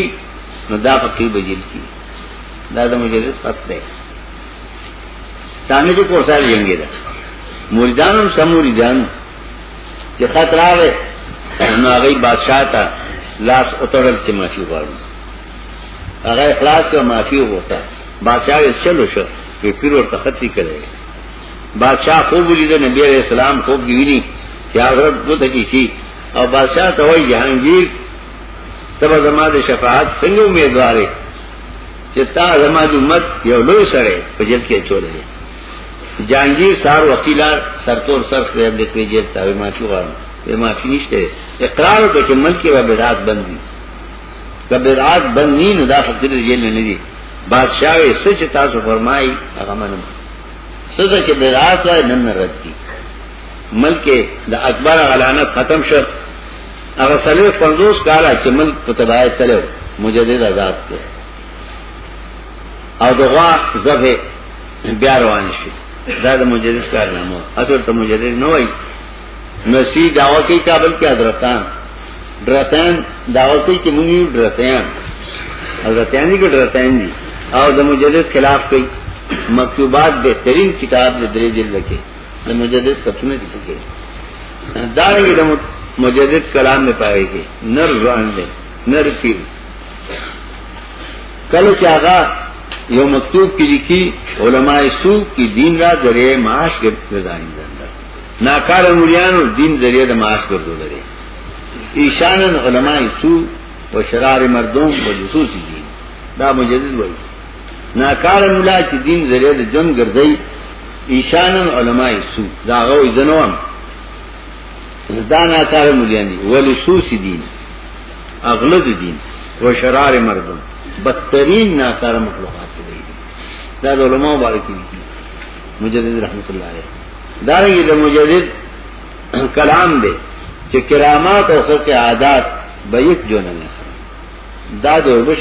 نو دا فقیر بجل کی دا د مجدد خط دی تانه چې کور سره جنگي ده مریدان هم سموریدان چې خط راغې نو هغه بادشاہ ته لاس اترل چې معافي غواړي هغه اخلاص او معافي وغوښته بادشاہ یې چلو شو په پیر ورته خطي کړي بادشاہ خوب لیدو نبی علیہ السلام خوب دی ویني چې حضرت دوته کی شي او بادشاہ ته وایي جهانگیر تبه زما د شفاعت څنګه امیدوارې چې تا زما د امت یو لوی سره په جیل کې چولې جانگیر سار وکیلار سرتور سر خریب لیکوی جیل تا وی معافی غواړم وی معافی نشته اقرار وکړ چې ملک کې بدعات بند دي که بدعات بند نه نو دا خطر جیل نه دي بادشاہ وی سچ تاسو فرمای هغه منم سزا چې بدعات وای نن رد کی ملک د اکبر علانه ختم شو هغه سره 50 کال چې ملک په تبعیت تلو مجدد آزاد کړ او دغه زبه بیا روان شي دا د مجدد کارنامه اصل ته مجدد نه وای مسیح داوا کوي کابل کې حضرتان درتان داوا کوي چې موږ یو درتان حضرتان دي کې درتان دي او د مجدد خلاف کوي مکتوبات بهترین کتاب د درې جلد کې د مجدد ستونه دي کې دا یې د مجدد کلام نه پاره کې نر ځان دی نر پیر کله چې هغه یو مکتوب کې لیکي علما سو کې دین را درې معاش ګرځاین زنده ناکار مریانو دین ذریعہ د معاش ګرځول لري ایشانن علما سو و شرار مردم و لصوصی دین دا مجدد وایي ناکار مولا چې دین ذریعہ د جون ګرځي ایشانن علماء سو دا غو زنوام دا ناکار مولیان دي ولی سوس دین اغلد دین و شرار مردم بدترین ناکار مخلوقات دی دا د علماء مبارک دي مجدد رحمت الله علیه دا رنګ د مجدد کلام دی چې کرامات او خلق عادات به یک جون نه دا د وبش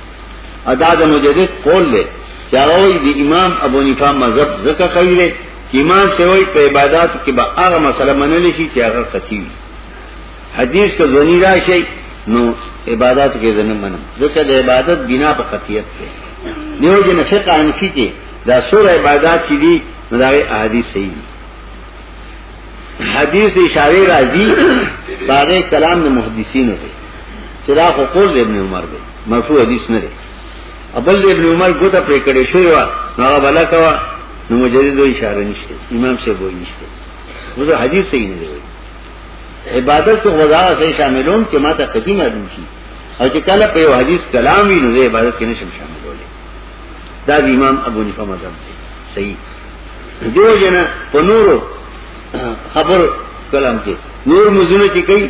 ادا د مجدد قول له چاوي د امام ابو حنیفه مذهب زکه کوي له امام سوي په عبادت کې به هغه مسله منل شي چې هغه قطعي حدیث کا ځونی راشي نو عبادت کې زنه منم ځکه د عبادت بنا په قطعیت ده دیو جن فقہ انفی کې دا سور عبادت چې دي نو دا احادیث صحیح دي حدیث اشاره راځي باغې کلام د محدثینو دی چې دا خو قول دی ابن عمر دی مرفوع حدیث نه دی ابل دی ابن عمر ګوته پرې کړې شوی و نو هغه بلا کوا نو مجدد وی اشاره نشته امام سے وای نشته مزه حدیث صحیح نه دی عبادت تو غزا سے شاملون چې ماته قدیم معلوم شي او چې کله په یو حدیث کلام وی نو عبادت کې نشم شاملولې دا د امام ابو حنیفه مذهب دی صحیح دیو جنا په نورو خبر کلام کې نور مزونه چې کوي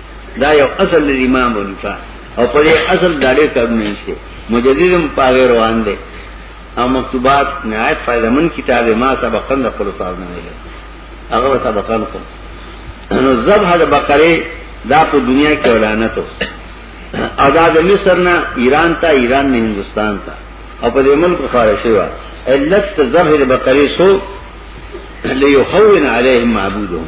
دا یو اصل دی امام ونفا او په دې اصل داړې کارونه نشته مجددم پاغه روان دي او مکتوبات نهایت فائدہ من کتاب ما سبقن د خپل صاحب نه ویل هغه سبقن کو نو ذبح د بقره دا په دنیا کې ولانت او دا د مصر نه ایران ته ایران نه هندستان ته او په دې ملک خارج شوی علت ذبح د بقره سو ليخون عليهم معبودهم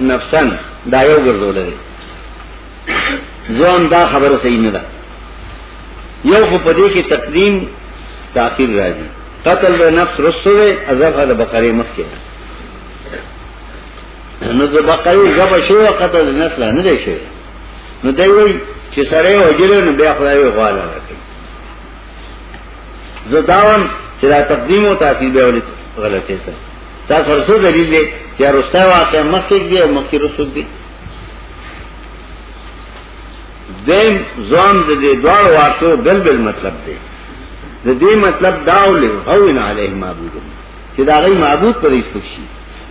نفسن دا یو ګرځول دی ځوان دا خبره صحیح نه ده یو خو په دې کې تقدیم تاخير راځي قتل د نفس رسوله اضافه د بقره مخ کې نو د بقره غب شو قتل د نفس نه دی شوی نو دی وی چې سره وجره نو بیا خدای غواړي زداون چې دا تقدیم او تاخير به ولې غلطه ده دا سرسو دلیل دی چې رستا واقع مخکې دی او مخکې رسول دی دیم زوم د دې دوه واقعو بل بل مطلب دی د دې مطلب دا ولې او ان علیه معبود چې دا غي معبود پر هیڅ شي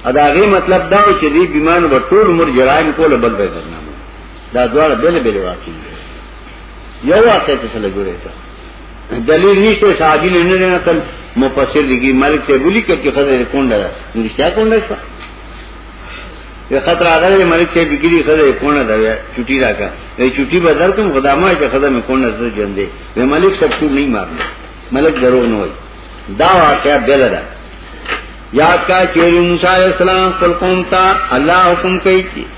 ادا غي مطلب دا چې دې بیمانو په ټول عمر جرایم کوله بل به درنامه دا دوه بل بل واقع دی یو واقع ته سره جوړه دلیل نشته صحابي نه نه نقل مفسر دي مالک ته بولی کړي خدای کونډه ده نو رښتیا کونډه شو یو خطر هغه مالک ته بګری خدای کونډه ده چټي راکا یې چټي به درکم خدا ما چې خدای مې کونډه زړه ژوندې مې مالک سب ټول نه مارنه ملک درو نه وای دا واقعیا بل ده یاد کا چې موسی علی السلام خپل قوم ته الله حکم کوي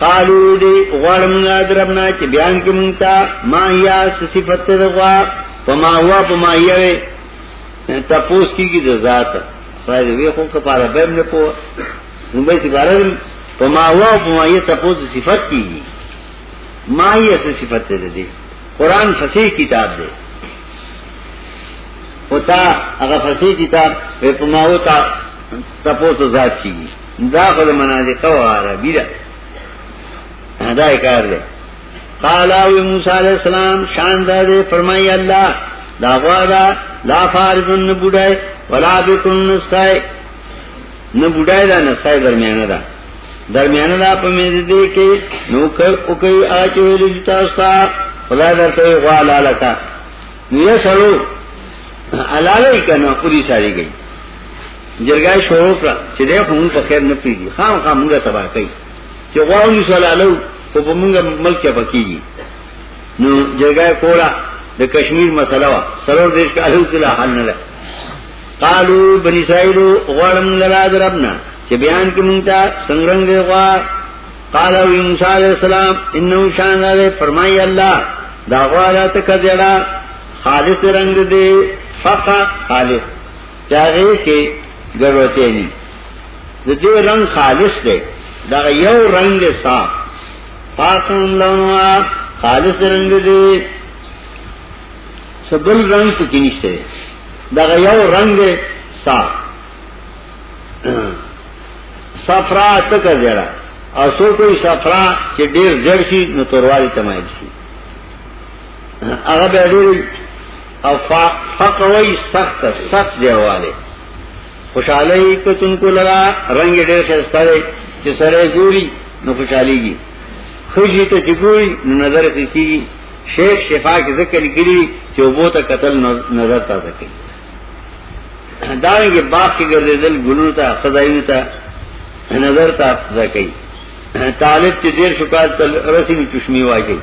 قالو دی غوړم نه دربنا چې بیان کې مونږ ته ما یا صفت ته غوا پما هوا پما یې تپوس کیږي د ذات خدای دې وی خو کفاره به نه پو نو به سپاره پما هوا پما یې تپوس صفت کیږي ما یې صفت ته دې قران فصیح کتاب دی او تا هغه فصیح کتاب په ما هوا تا تپوس ذات کیږي دا خو د مناظقه و عربی ده دا کار دی قال او موسی علیہ السلام شان دا دے فرمائی اللہ دا غوادا لا فارزن نبودای ولا بکن نستای نبودای دا نستای درمیانه دا درمیانه دا په مې دې کې نو کړ او کوي اچوي لږ تاسو خدای درته غوالا لکه نیا سلو علالی کنا پوری ساری گئی جرګای شروع کړه چې دې خون په خیر نه پیږي خام خام موږ تباہ کوي چې غواړو سوالالو په موږ ملک کې پکېږي نو جرګای کولا د کشمیر مسله وا سرور دیش کا الو کلا حل نه قالو بنی سایلو غوړم لرا دربنا چې بیان کې مونږ ته څنګه غوا قال او موسی علیہ السلام انه شان علی فرمای الله دا غواړه ته کړه خالص رنگ دې فقا خالص چاغه کې ګروته نه د دې رنگ خالص دی دا یو رنگ دی صاف پاکون لونوا خالص رنگ دی سبل رنگ پکې نشته دا یو رنگ دی صاف صفرا تکا زیرا او سو کوئی صفرا چې ډیر زړ شي نو توروالی تمایل شي هغه به ډیر او فقوی سخت سخت دیواله خوشاله کتن کو لگا رنگ ډیر خسته دی چې سره ګوري نو خوشاليږي خوږی ته چې ګوري نو نظر کوي شیخ شفا کې ذکر کړي چې وبو ته قتل نظر تازه کوي دارنګه باغ کې ګرځیدل ګلونو ته خدایو ته نظر ته افزا کوي طالب چې ډیر شکایت تل رسمي چشمي واجی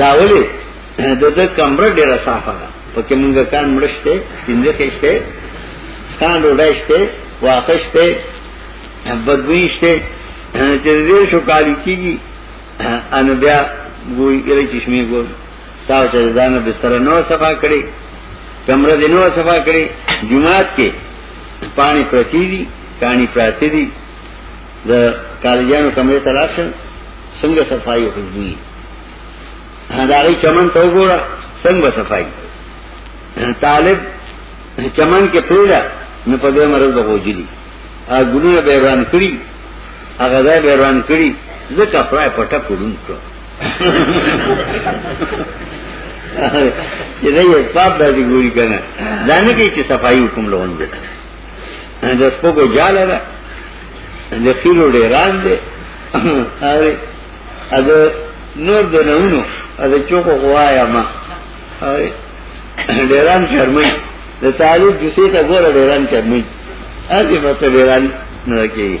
دا ولې د د کمره ډیره صافه ده پکې مونږه کان مړشته پنځه کېشته کان روډایشته واقشته بدوینشته چې ډیر شکایت کیږي ان بیا ګوي کله چشمي ګوي تاسو چې ځان به سره نو صفا کړی کمره دې نو صفا کړی جمعات کې پانی پرتی دي کانی پراتی دي د کالجانو کمرې ته راشه څنګه صفائی وکړي دا غي چمن ته وګوره څنګه صفائی طالب چمن کې پیدا نه په دې مرز د غوجلی ا ګلونه به روان کړی هغه ځای به روان کړی زه کپړای پټه کړم کړو چې دا یو صاحب د دې ګوري کنه دا نه کې چې صفائی حکم لون دي د سپو کو جاله ده د خیلو ډیران دي اره اده نور د نهونو اده چوکو غوایا ما اره ډیران شرمې د طالب جسې ته ګوره ډیران شرمې اځي په ډیران نه کېږي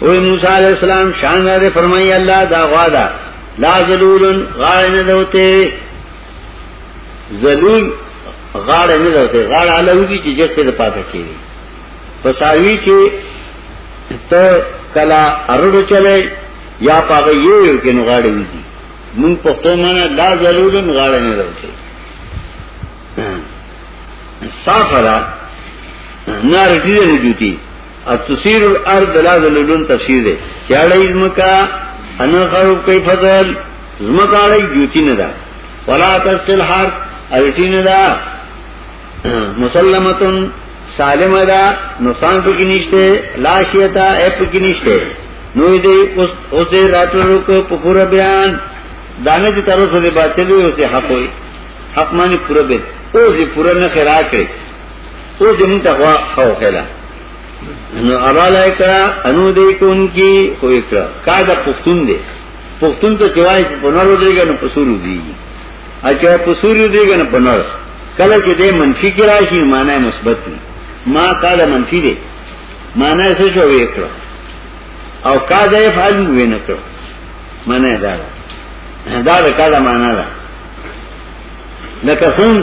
او موسی علیہ السلام شان دې فرمایي الله دا غوا دا لا ذلولن غاړه نه دوته ذلول غاړه نه دوته غاړه علاوه چې جګ په پاتې کیږي پساوی چې ته کلا ارډو چلے یا پاګه یو یو کې نو غاړه وځي مون پښتو معنا لا ضرورن غاړه نه راوځي صافه را نار دې نه جوتی او تسیر الارض لا ذلولون تفسیر دی چې اړای زمکا ان خراب کوي فضل زمکا اړای جوتی نه ده ولا تسل حر الټی نه ده مسلمتون سالم ده نقصان پکې نشته لاشیتا اپ کې نشته نو دې اوس اوس دې راتلو کو په پورا بیان دانه چې تر اوسه دې باطل وي اوسه حق وي حق معنی پورا به اوسه پورا نه خیرا کړي او دمون تقوا خو خلا نو اراله کرا انو دې کون کی خو کرا کا دا پښتون دې پښتون ته چوای په نورو دیګه نو پسورو دی اچھا پسورو دیګه نو په نور کله چې دې منفي کې راشي معنی مثبت دی ما قال منفي دې معنی څه شو وکړه او کا دې فعل وینه کړو معنی دا دا دا کا دا معنی دا لکه څنګه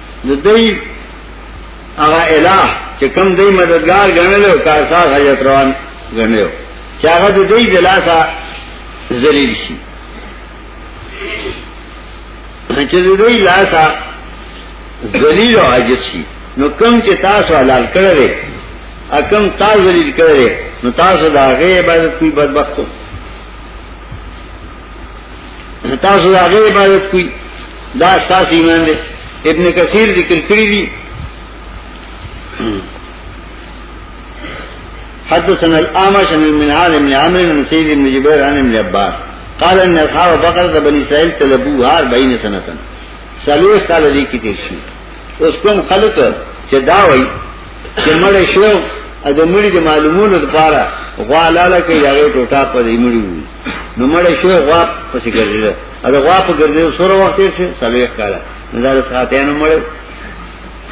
نو دی هغه الہ چې کوم دی مددگار غنل او کارساز حاجت روان غنل چې هغه د دې دلاسا ذلیل شي چې د دې لاسا ذلیل او عاجز شي نو کوم چې تاسو حلال کړی اکم تاسو ذلیل کړی نو تاسو دا غیبت کوئی بدبختو تاسو دا غیر عبادت کوي دا تاسو ایمان دی ابن کثیر ذکر کړی دی حدثنا الأعمش عن المنعال بن عمرو بن سعيد بن جبير عن ابن عباس قال ان اصحاب بقره بني اسرائيل طلبوها 40 سنه سلوه قال دي کې تیر شي اوس کوم خلک چې دا وایي چې مړ شو ا د مړي د معلومولو لپاره غوالاله کې یاغه ټوټه په دې مړي نو مړ شو غوا پسې ګرځیدو ادا غوا په ګرځیدو سور وخت یې شو سلوي کاله نو دا ساتیانو مړ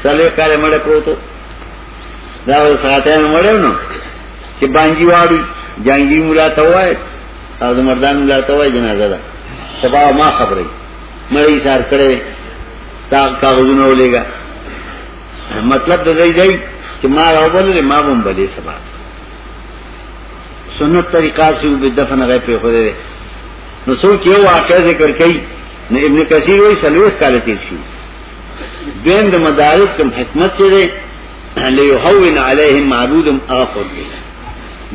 سلوي کاله مړ پروتو دا ساتیانو مړ نو چې باندې واړو جنگي مولا ته وای او د مردان مولا ته وای جنازه ده سبا ما خبرې مړی سار کړي تا کاغذونه ولېګا مطلب د دې دی چې ما راوبلې ما هم بلې سبا سنت طریقہ سے وہ دفن غیر پہ خود رہے نو سو کیو واقعہ ذکر کئی نو ابن کثیر وہی سلویس کالے تیر شو دویم د مدارک کم حکمت چے دے لیحوین علیہم معبودم اغفر دی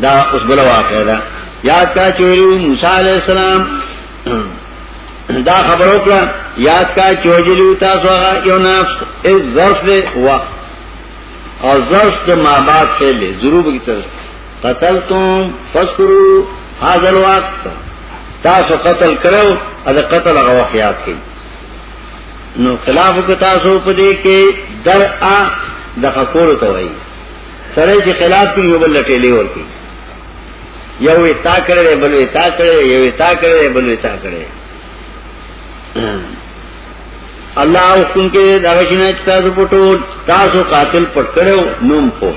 دا اس بلا واقعہ دا یاد کا چوری موسیٰ علیہ السلام دا خبر وکړه یاد کا چوجلو تاسو هغه یو نفس از ظرف وقت او ظرف د ما بعد فعل ضرور کی طرف قتلتم فذكروا هذا الوقت تاسو قتل کړو ا د قتل هغه وخت یاد کړئ نو خلاف کو تاسو په دې کې در ا د خکور ته وایي سره چې خلاف کوي یو بل ټیلې ورکی یو وی تا کړې بل وی تا کړې یو وی تا کړې بل وی تا کړې الله حکم کې دا وښینه چې تاسو پټو تاسو قاتل پټ کړو نوم پوه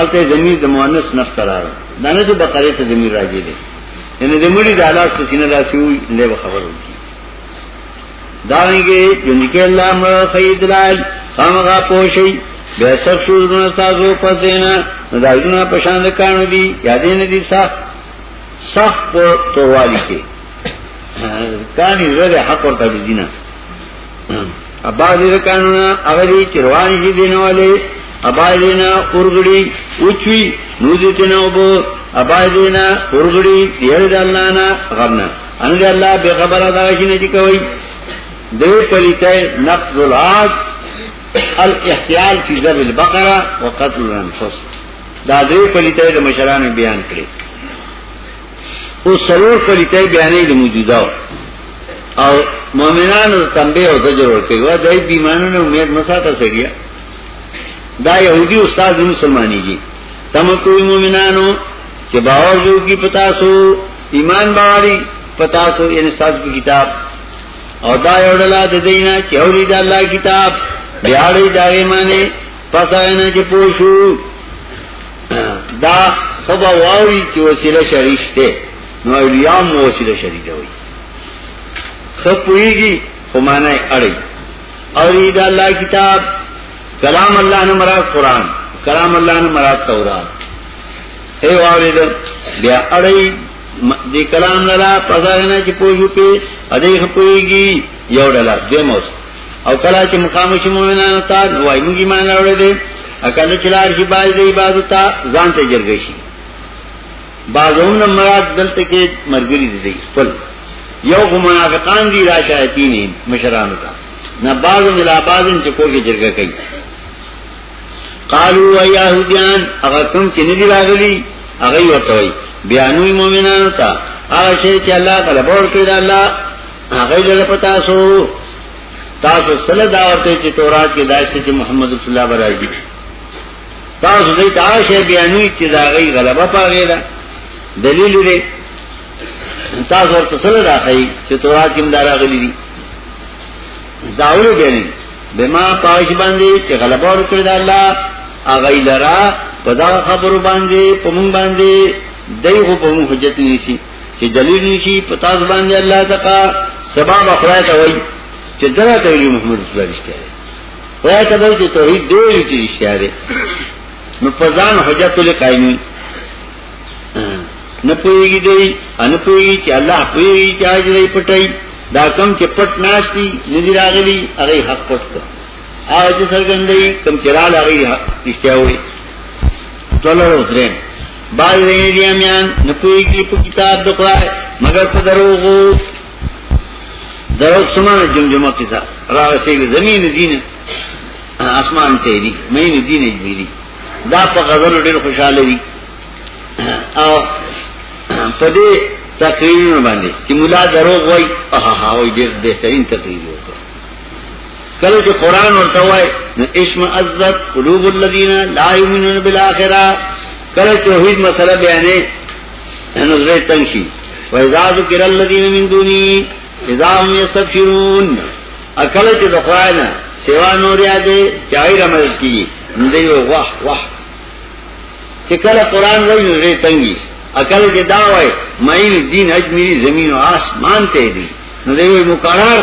الته ضمیر د مؤنث نفس قرار دا نه چې بقره ته ضمیر راځي دي یعنی د مړي د علاج په سینه راسي وي له خبرو کی دا ویږي چې نکي الله مر خید لال خامغه پوشي بیا سب شورونه تاسو پس دینا دا یونه په شان د کانو دي یادې نه دي صح صح په توالي کې کانی زړه حق ورته دینه ابا دې قانون هغه دې چرواني دي دینواله ابا دې نه اورګړي اوچوي نو دې ته نه وبو ابا دې نه اورګړي دې د الله نه غمنه ان دې الله به خبره دا شي نه کوي دې پلیته نقض العاد الاحتیال فی ذب البقره وقتل الانفس دا دې پلیته د مشرانو بیان کړی او سرور کولیتای بیانې د موجوده او مؤمنانو تنبیه او زجر ورکوي وا دای بیمانو نه امید مساته سړیا دا يهودي استاد مسلمانېږي تم کوی مؤمنانو چې باور جو کی پتا سو ایمان باوري پتا سو ان استاد کی کتاب او دا یو ډلا د دینه چې اوري د الله کتاب بیاړي دا یې معنی پتا نه چې پوښو دا خبا واوری چې وسیله شریش ته نو اولیاء مو وسیله شریک وي خپویږي خو معنی اړي او دا الله کتاب کلام الله نه مراد قران کلام الله نه مراد تورات ای واورید بیا اړي دې کلام نه لا پزاینه چې پوجو په اده خپویږي یو ډول دموس او کله چې مقام شي مؤمنانو ته وای موږ ایمان راوړې دي اکل چې لار شي باز دی عبادت ته ځان ته جرګې شي بعضون مراد دلته کې مرګري دي خپل یو غو منافقان دي راشایتین مشرانو ته نه بعض ملا بعضن چې کوګه جرګه کوي قالو ای یهودیان هغه کوم چې نه دی راغلي هغه ورته وای بیانوی مؤمنانو ته هغه چې الله غلبور کړی الله هغه له پتا سو تاسو سره دا ورته چې تورات کې داسې چې محمد رسول الله برایي تاسو دې تاسو بیانوي چې دا غي غلبه پاغې ده دلیل دې تاسو ورته سره راخی چې تورات کې مدارا غلي دي داول بیانې بما پاش باندې چې غلبه ورکړي دا الله اغه لرا په دا خبرو باندې په مونږ باندې دایغه په مونږ حجت نشي چې دلیل نشي په تاسو باندې الله تعالی سبب خدای ته وایي چې دغه ته محمد رسول الله رښتیا دی خدای ته وایي چې توحید دی ویل چې رښتیا دی نو په ځان حجت له قائمي نه پويږي دی ان پويږي چې الله پويږي چې اج دی پټي دا کم چې پټ ناشتي نذیر اغلی هغه حق پټ کړ او چې سرګندې کم چرال هغه رښتیا وایي تولو درې باز ویني دي امیان نه کوي کی په کتاب د خدای مگر په دروغو دروغ سمانه جمجمه کیسه راغسیږي زمين دین اسمان ته دي مین دین اجمیری دا په غزل ډېر خوشاله دي او په دې تقریرونه باندې چې مولا دروغ وای اها ها وای ډېر بهترین تقریر وکړ کله چې قران ورته وای نو اسم عزت قلوب الذين لا يؤمنون بالاخره کله توحید مسله بیانې نو زړه تنګ شي واذا ذکر الذين من دوني اذا هم يستبشرون اکل چې د قران سیوا نور یادې چای رمز کی دی واه واه چې کله قران وایي نو زړه تنګي اکل چې دا وای مې دین اجمری زمين او اسمان ته دی نو دی مقرر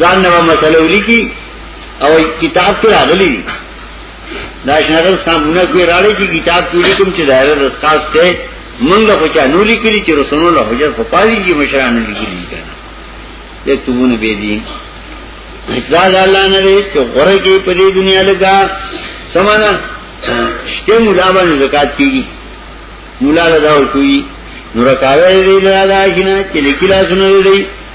ځان نو مسله ولیکي او کتاب کې راغلي دا شنګل سامونه کوي راړي چې کتاب کې لیکم چې دایره رسخاص ته مونږ خو چا نو لیکلي چې رسول الله حجت خو پالي چې مشران لیکلي کنه دې تبونه به دي ځال الله نه دې چې غره کې په دې دنیا لګا سمانا شته مولا باندې زکات کیږي مولا لدا ور کوي نو رکاوي دې لاله شنه چې لیکلا سنوي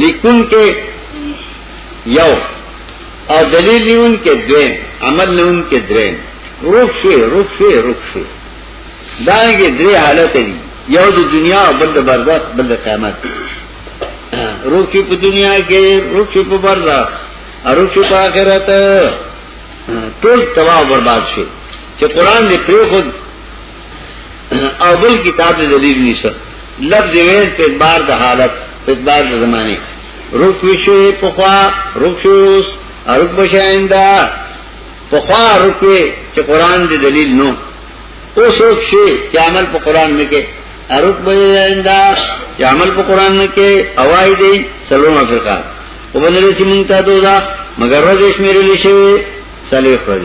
لیکون کې یو او دلیل نیون کې دویم عمل نیون کې دریم روک شوی روک شوی روک شوی دانګې درې حالت دي یو د دنیا او بل د برزخ بل د قیامت روک شوی په دنیا کې روک شوی په برزخ او روک شوی په آخرت ټول تباہ او برباد شي چې قران دې پرې خود او بل کتاب دې دلیل نیسه لفظ ویل په اعتبار د حالت په اعتبار د زمانه روک وشو په خوا روک شو او روک بشایندا په خوا روک چې قران دې دلیل نو اوس روک شي چې عمل په قران نه کې اروک بشایندا چې عمل په قران نه کې اوای دې سلام افریقا وبدل چې مونږ ته دوزا مگر ورځ شمیرل شي صالح ورځ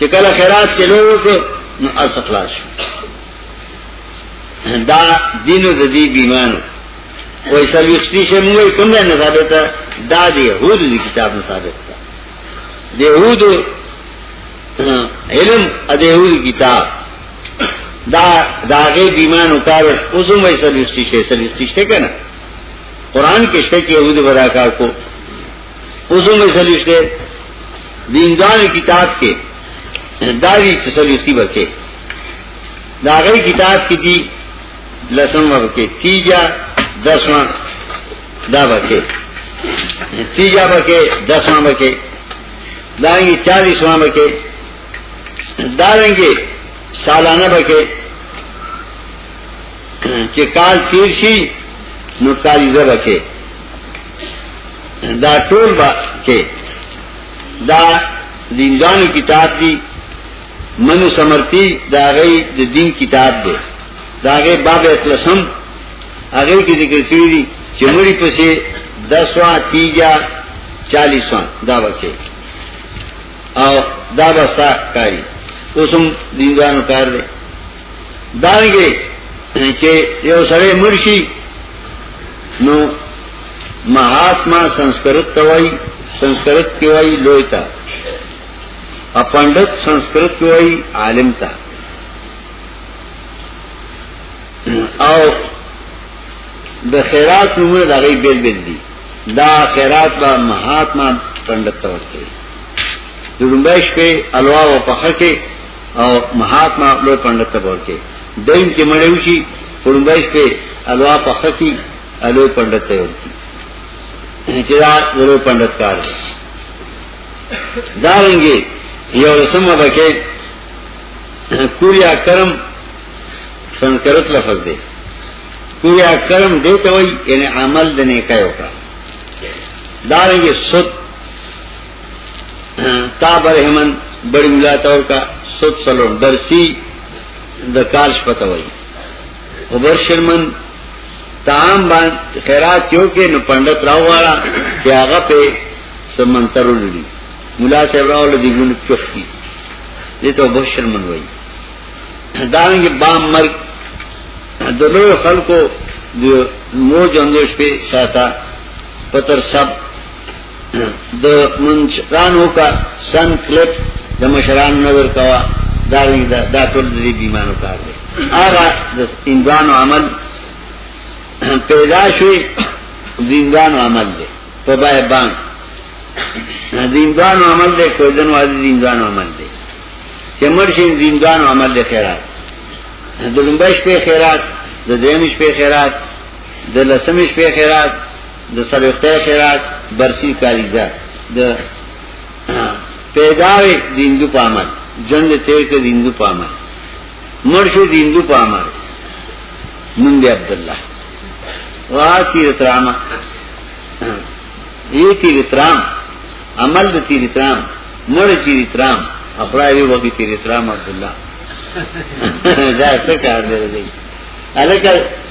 چې کله خیرات کې لوی وکړو نو اصخلاص دا دینو د دې بیمانو وای سلوختی شه موږ کوم نه ثابت دا دی يهود دی کتاب نه ثابت ده دی يهود علم ا دی يهود کتاب دا داغه بیمانو کار اوس هم وای سلوختی شه سلوختی شه کنه قران کې شته کې يهود برا کار کو اوس هم سلیش دی دیندان کتاب کې داری چې سلیشتي ورکه دا غي کتاب کې دی لسم ورکه تیجا دسما دا ورکه تیجا ورکه دسما ورکه دانګي 40 ما ورکه دارنګي سالانه ورکه چې کال تیر شي نو کالی زبا کې دا ټول با کې دا دیندانو کتاب دی منو سمرتی دا غي د دین کتاب دی دا غي باب اتلسم هغه کې ذکر کړی دی چې مړي پسې 10 وا 30 40 وا دا وکي او دا بسا کاری اوسم دیندانو کار دی دانګي چې یو سره مرشي نو مهاتما سنسکرت توای سنسکرت کې وای لوی تا اپندت سنسکرت کې وای عالم تا او د خیرات نومونه د غي بیل بیل دي دا خیرات با مهاتما پندت ته ورته د لومبای شپې الوا او پخکه او مهاتما لوی پندت ته ورکه دین کې مړیو شي پړمبایش په الوا په خفي الوی پندت ته ورکی چې دا لوی پندت کار دی دا رنګي یو رسمه بکې کوریا کرم سنسکرت لفظ دی کوریا کرم دی ته وای یعنی عمل د نه کایو کا دا رنګي ست تا برهمن بڑی ملا تور کا سوت سلور درسی د کال شپته وای او بر شرمن تام باندې خیرات یو کې نو پندت راواړه چې هغه په سمنتر ولري مولا صاحب راول دی ګون چوختی دې ته بر شرمن وای دانګي با مرګ دلو خلکو د مو جوندوش په ساته پتر سب د منشقانو کا سن کلپ د مشران نظر کوا دارین دا, دا ټول دې بیمانو کار دی هغه د انسانو عمل پیدا شوی زندانو عمل دی په بای بان زندانو عمل دی کوزن والی زندانو عمل دی چې مرشین زندانو عمل دی خیرات د لومبش په خیرات د دیمش په خیرات د لسمش په خیرات د سلوخته خیرات برسی کاریزه د پیداوی د هندو په عمل ژوند تیر کړ د هندو په عمل مرشد د هندو په عمل نوم دی عبد الله واتی ترام یی تیر ترام عمل د تیر ترام مړ تیر ترام خپل یو وګی تیر ترام عبد الله دا څه کار دی الکه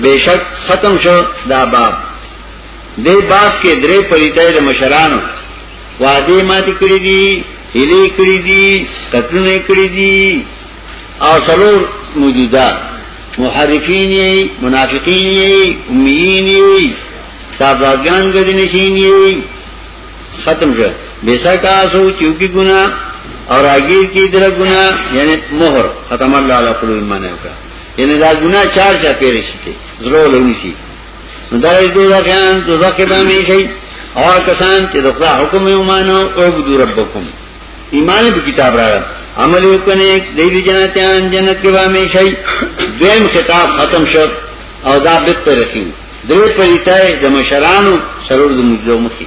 بیشک ختم شو دا باب دې باب کې درې پریتای د مشرانو وادي ماتې کړې دي هلي کړې دي کټونه کړې دي او څلور موجوده محرفین یې منافقین یې امیین یې صاحبګان غدنې شین یې ختم شو بیسکا سو چوکی گنا اور آگیر کی در گنا یعنی مہر ختم اللہ علیہ قلوب ایمان ہے یعنی دا گناہ چار چا پیرے شتے ذرو لگی سی دار دو زخیان دو زخی بامی شئی اور کسان تی دخلا حکم امانو او بدو ربکم ایمان پی کتاب را رب عمل وکنے دیلی جنتیان جنت کے بامی شئی دویم خطاب ختم شد او دا بیت ترقیم درې پریتای د مشرانو سرور د مجدو مخې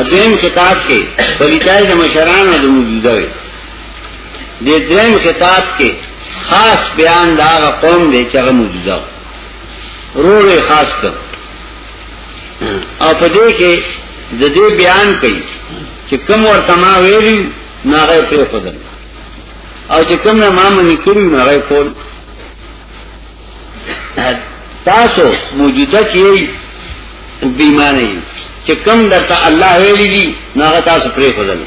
ادویم خطاب کې بلیتای د مشرانو د موجوده وي د دویم خطاب کې خاص بیان دا قوم دی چې هغه موجوده روړې خاص کړ او په دې کې د دې بیان کوي چې کوم ورته ما ویلي ناغه په خدای او چې کوم نه ما منې کړی ناغه کول تاسو موجوده چی بیمانی چی کم در تا اللہ ویلی دی ناغا تاسو پری خودل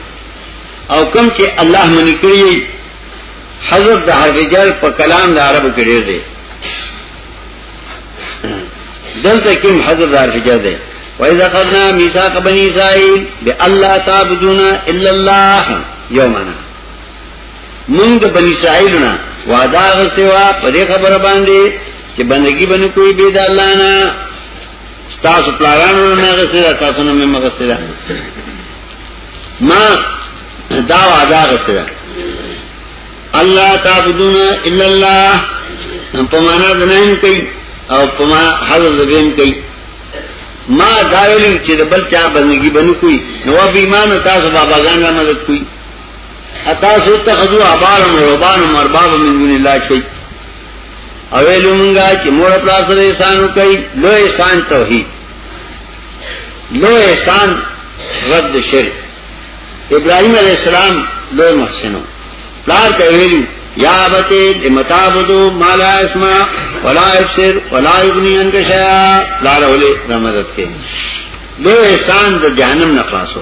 او کم چی اللہ منی کری حضرت دا حرف جر پا کلام دا عربو کری دی دلتا کم حضرت دا حرف جر دی وَإِذَا قَدْنَا مِيثَاقَ بَنِي إِسْرَائِيلَ بِأَلَّا تَعْبُدُونَ إِلَّا اللَّهَ يَوْمَنَا مونږ د بنی اسرائیل نه وعده غسته وا په دې خبره باندې چې بندگی باندې کوئی بے د الله نه تاسو پلانانو نه غسته تاسو نه مې مغسته ما دا وعده غسته الله تعبدون الا الله په معنا د نه کوي او په معنا حذف د دین کوي ما دا ویل چې د بل چا بندگی باندې کوئی نو به ایمان تاسو بابا ګان را مدد کوي اتا سوتا خذو ابارم ربان مرباب من دون الله شي اویلو مونږه چې مور خپل سره احسان کوي لو احسان توحید لو احسان رد شرک ابراهيم عليه السلام لو محسنو پلار ته ویلو یا بته لمتابدو مالا اسما ولا ابصر ولا یغنی عنک شیئا لاره ولې رحمت کې لو احسان د جهنم نه خلاصو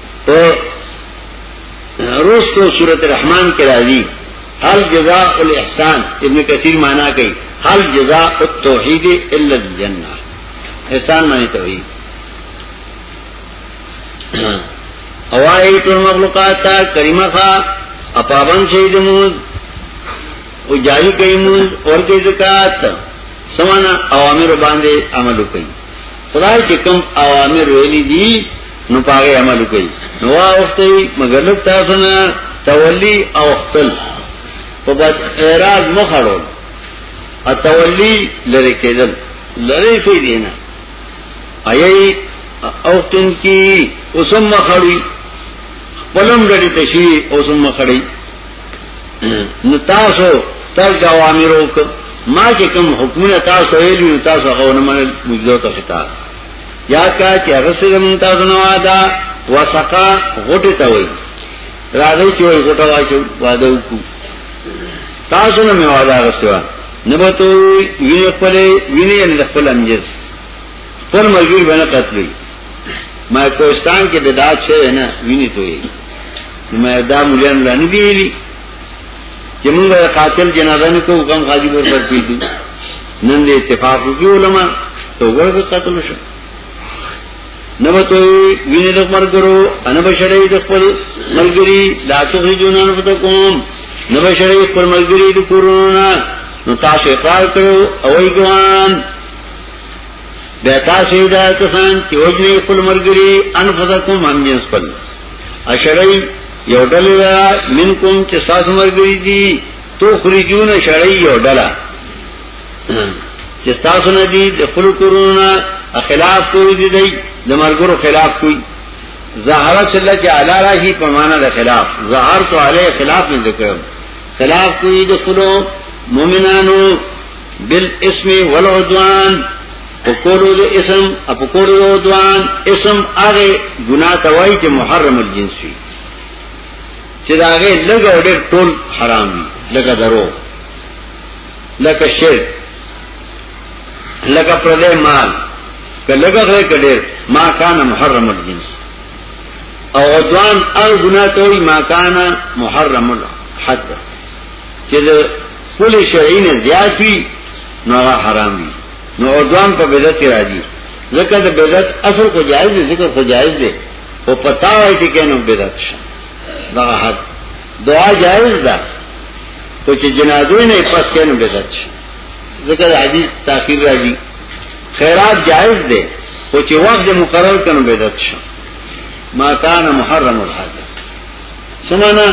روستو سورت رحمان کے راضی حل جزا الاحسان ابن کثیر مانا کئی حل جزا التوحید الا الجنہ احسان معنی توحید اوائی پر مخلوقات تا کریمہ خواہ اپابن شهید موز او جاری کوي موز ورکه زکات سمانا اوامر باندې عمل کوي خدای چې کوم اوامر ویلي دي نو پاګه عمل کوي نو واختي مگر لوک تاسو نه تولی او خپل په بد اعراض مخړول ا تولی لری کېدل لری فی دینه ایي او تن کی اوسم مخړوي خپلم ډډی تشي اوسم مخړی نو تاسو تل جوامرو ما چې کوم حکمونه تاسو ویلو تاسو غوونه منل مجلو ته خطاب یاد کا چې هغه سره مونږ تاسو نه واده وسقا غټه تا وای راځي چې وای غټه واچو واده وکړو تاسو نه مې واده غسوا نه به ته وینې خپل وینې نه خپل امجز پر مجبور باندې قتلې ما کوستان کې بدعت شه نه وینې ته ما دا مولان لانی دی چې موږ د قاتل جنازه نه کوو کوم غازی ور پر پیږي نن دې اتفاق وکړي علما ته ورغه قتل شو نو ته وینې د مرګرو ان بشړې د خپل ملګری لا توخي جنان پته کوم نو بشړې خپل ملګری د کورونا نو تاسو اقرار کړو او ای ګوان بیا تاسو دا کسان چې وجنې خپل ملګری انفسکم هم یې خپل اشړې یو ډله لرا منکم چې ساس مرګري دي تو خرجون شړی یو ډله چې تاسو نه دي د خپل کورونا خلاف کوي دي دی د مرګرو خلاف کوي ظاهر صلی چې علی راشي په معنا د خلاف ظاهر تو علی خلاف نه ذکر خلاف کوي د خپل مؤمنانو بالاسم والعدوان پکولو د اسم او پکولو د عدوان اسم هغه ګناه توای چې محرم الجنس وي چې دا هغه لږ او ډېر ټول حرام دي لکه درو لکه شرک لکه پردې مال کلګه غره کډیر ما کان محرم الجنس او عدوان او گناہ توی ما کان محرم الحد چې د خپل شرعي نه زیات وي نو هغه حرام وي نو عدوان په بدعت کې راځي ځکه د بدعت اصل کو جایز دی ذکر کو جایز دی او پتا وایي چې کینو بدعت شه دا حد دعا جایز ده خو چې جنازې نه پس کینو بدعت شه ذکر حدیث تاخیر راځي خیرات جائز دے خو چې وخت مقرر کنو بدعت شو ما کان محرم الحج سمانا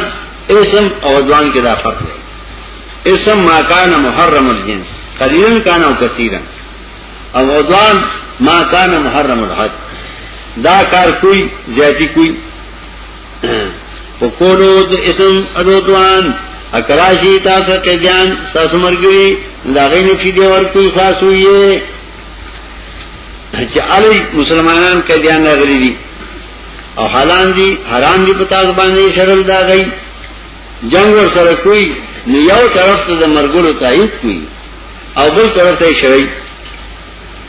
اسم او ادوان کې دا فرق دی اسم ما کان محرم الجنس قلیلا کان او کثیرا او ادوان ما کان محرم الحد دا کار کوئی زیاتی کوئی په کولو د اسم ادوان اکراشی تاسو کې ځان تاسو مرګري دا غي نه فیدی ورکوي خاص وي چې علي مسلمانان کې ځان راغلي دي او حالان دي حرام دي پتا باندې شرل دا گئی جنگ ور سره کوئی نو یو طرف ته د مرګولو تایید کوي او بل طرف ته شرعي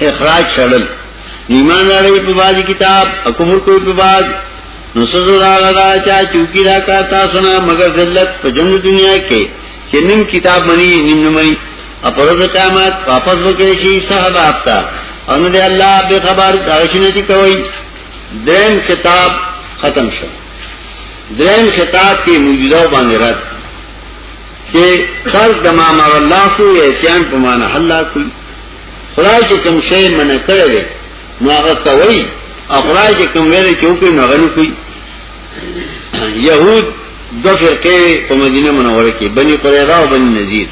اخراج شړل ایمان لري په باج کتاب او کفر کوي په باج نو سزا دا لگا چا چوکی دا کا تاسو نه مگر ذلت په جنگ دنیا کې چې نیم کتاب منی نیم نه منی او پر ورځ قیامت واپس وکړي شي صاحب آپتا ان دې الله به خبر دا شنه چې کوي دریم خطاب ختم شو دریم خطاب کې معجزه باندې رات چې قرض د ما مر الله کو احسان په معنا الله کوي خدای چې کوم شی منع کړی دی نو هغه سوي او خدای چې کوم ویل چې وکړي نو هغه نه کوي يهود دو فرقه په مدینه منوره کې بني قریظه او بني نذیر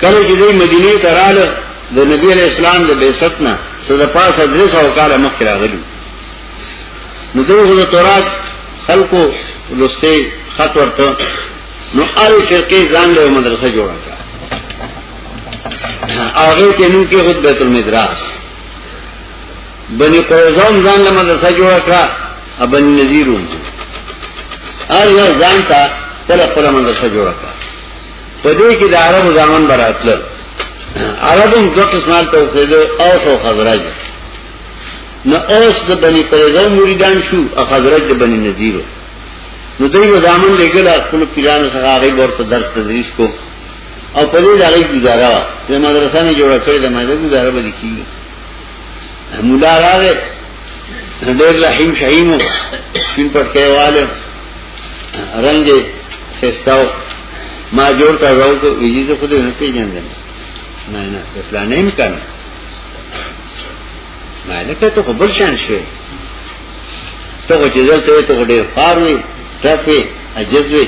کله چې دوی مدینه ته رااله د نبی علیہ السلام د بیست نه صد پاس ادرس او کاله مخ راغلی نو دغه د تورات خلقو لسته خط ورته نو ار فرقه ځان له مدرسه جوړه کړه هغه کې نو کې خود بیت المدرس بني قریظه ځان له مدرسه جوړه کړه ابن نذیرون ار یو ځان ته تل خپل مدرسه جوړه کړه په دې کې د عربو ځامن براتل عربم دو قسمه ته اوسېدو او سو خزرج نو اوس د بنی قریظه مریدان شو او خزرج د بنی نذیر نو دوی ځامن لګل خپل پیرانو سره هغه ورته درس تدریس کو او په دې ځای گزارا وا چې مدرسه نه جوړه کړې ده مې گزارا به لیکي مولا راغې ډېر لحیم شهیم شین پټ کېواله رنگ خستاو ما جوړ کړ راو ته ویجی ته خود نه پیژندم نه نه فلانه هم کنه ما نه کته خو بل شان شوی ته خو چې دلته ته ډېر خار وي تفه عجز وي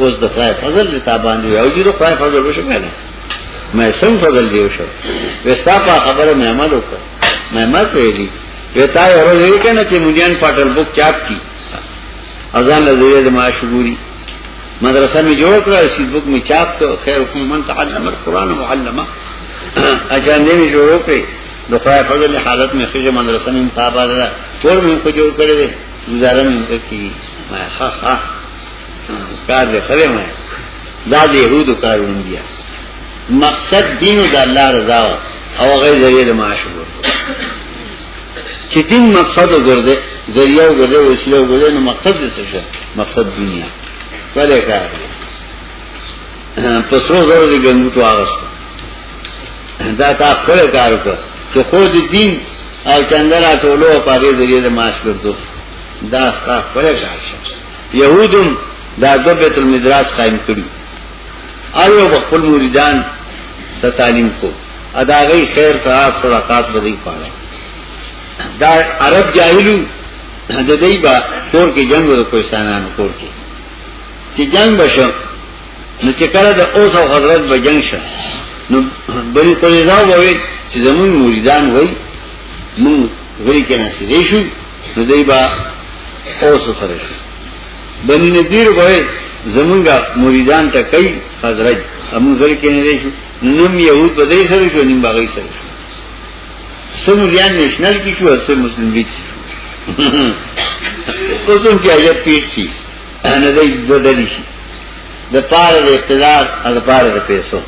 اوس د خدای فضل له تابان دی او جوړ خدای فضل وشو کنه مې څنګه فضل دی وشو وستا په خبره مې عمل وکړ مې مات ویلی وتا ورځ یې کنه چې مونږ پټل بوک چاپ کی اذان له دوی د معاشګوري مدرسه می جوړ کړه چې بوک می چاپ ته خیر کوم من تعلم القرآن وعلمه اجان دې می جوړ کړی د خدای فضل حالت می خجه مدرسه می مطابقه ده تور می کو جوړ کړی دی گزاره می کوي ما ها ها کار دې خره ما دا د يهودو کارونه دي مقصد دین د الله رضا او غیر ذریعہ معاشګور چې دین مقصد وګرځي ذریعہ وګرځي وسیله وګرځي نو مقصد دې څه شي مقصد دنیا ولې کار په سرو زرو دې ګنګو تو آغست دا تا خپل کار وکړ چې خو دې دین او چندر ټولو په دې ذریعہ د معاش ګرځو دا تا خپل کار شو يهودم دا د بیت المدراس قائم کړی او خپل مریدان ته تعلیم کو ادا غي خیر ثواب صدقات بدی پاره دا عرب جاهلو د دې با کور کې جنگ ورو کوي سانان کور کې چې جنگ بشو نو چې کله د اوس او حضرت به جنگ شه نو بني قریظه وایي چې زمون مریدان وایي مون غری کې نه سړي شو نو دای با اوس سره شو بني نذیر وایي زمونږه مریدان ته کوي حضرت امون غری کې نه شو نم یهود په دې سره شو نیم باغی سره شو سمو بیان نشنل کی شو سم مسلم لیگ شو اوسم کې اجازه پیټ شي نه دې بدل شي د پاره د اقتدار او د پاره د پیسو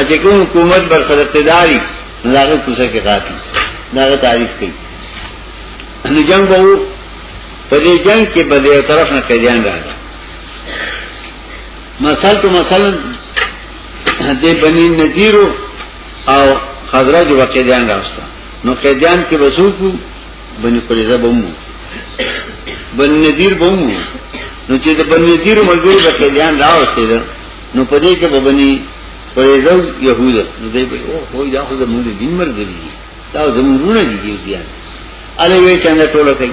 اجه کوم حکومت بر سره اقتداري لاغه کوڅه کې غاټي دا تعریف کوي نو جنگ به وو په دې جنگ کې بده طرف نه پیدان راغله مثال تو مثلا دې بنی نذیر او خزرج وقیدان راوستا نو قیدان کې وسوکو بنی قریظه بومو بنی نذیر بومو نو چې د بنی نذیر ملګری وقیدان راوسته ده نو پدې کې بنی قریظه يهود نو دې په او خو دا خو زموږ دین مرګ دی دا زموږ نه دی دی بیا اله وی څنګه ټوله کوي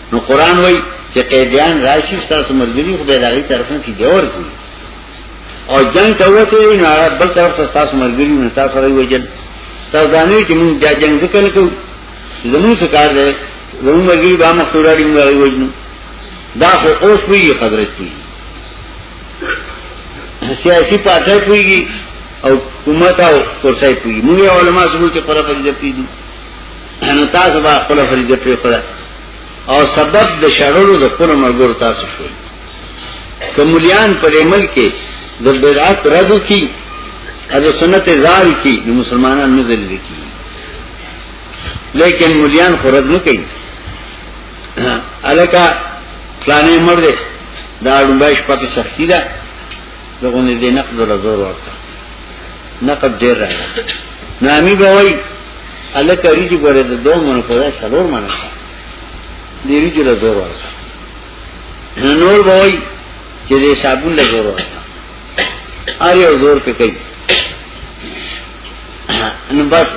نو قران وای چې قیدیان راشي تاسو ملګری خو به دغه طرفن کې جوړ کی او جنگ ته وته نه هغه بل طرف ته تاسو ملګری نه تاسو راوي وجل تاسو ځانې چې موږ دا جنگ ځکه نه کوو زموږ څه کار دی زموږ ملګری به موږ ټول اړین راوي وجنو دا خو اوس وی حضرت پی سیاسی پارټي پويږي او حکومت او کورسای پويږي موږ علماء سمو چې پر په دې پیډو نو تاسو به خپل فریضه پرې خورئ او سبب د شړلو د خپل مرګور تاسو شو کوملیان پر عمل کې د بدعت رد کی او د سنت زال کی د مسلمانانو نه ذلیل کی لیکن مليان خو رد نه کوي الکه فلانه مرده دا لومبای شپه کې سختی ده دغه نه دې نقد ولا زور ورته نقد ډیر راځي نامی به وای الله کوي چې ګوره د دوه منو په ځای څلور منو دې ریجو له زور ورته نور به وای چې دې صابون له زور ورته ار یو زور په کوي نو بس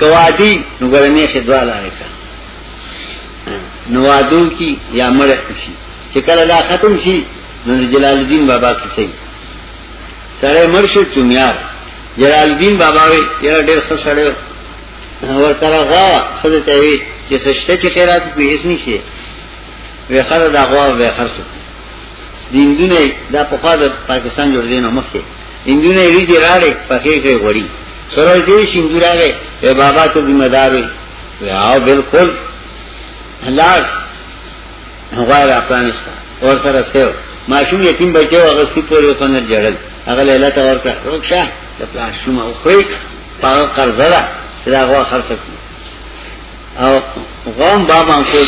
کوادی نو ګرنې خدواله راکا نو وادو کی یا مړ شي چې کله دا ختم شي نو جلال الدین بابا کې شي سره مرشد چمیار جلال الدین بابا وی یو ډېر ښه سره ورته راغا خزه ته وی چې سشته چې خیرات به هیڅ نشي وی خره دا غوا به خرڅ دیندونه دا په خوا د پاکستان جوړ دینو مخکې دیندونه ری دي راړې پخې کې غوړي سره دې شیندوراغه اے بابا ته ذمہ دار وی او بالکل الله هغه را پرانیسته اور سره سیو ماشوم یتیم بچو هغه سپی پورې وپنه جړل هغه لیلا ته ورکړه روښه د پلان شوم او خوې پاغه قرضه ده دا غوا خرڅ کړو او غوام بابا هم خوې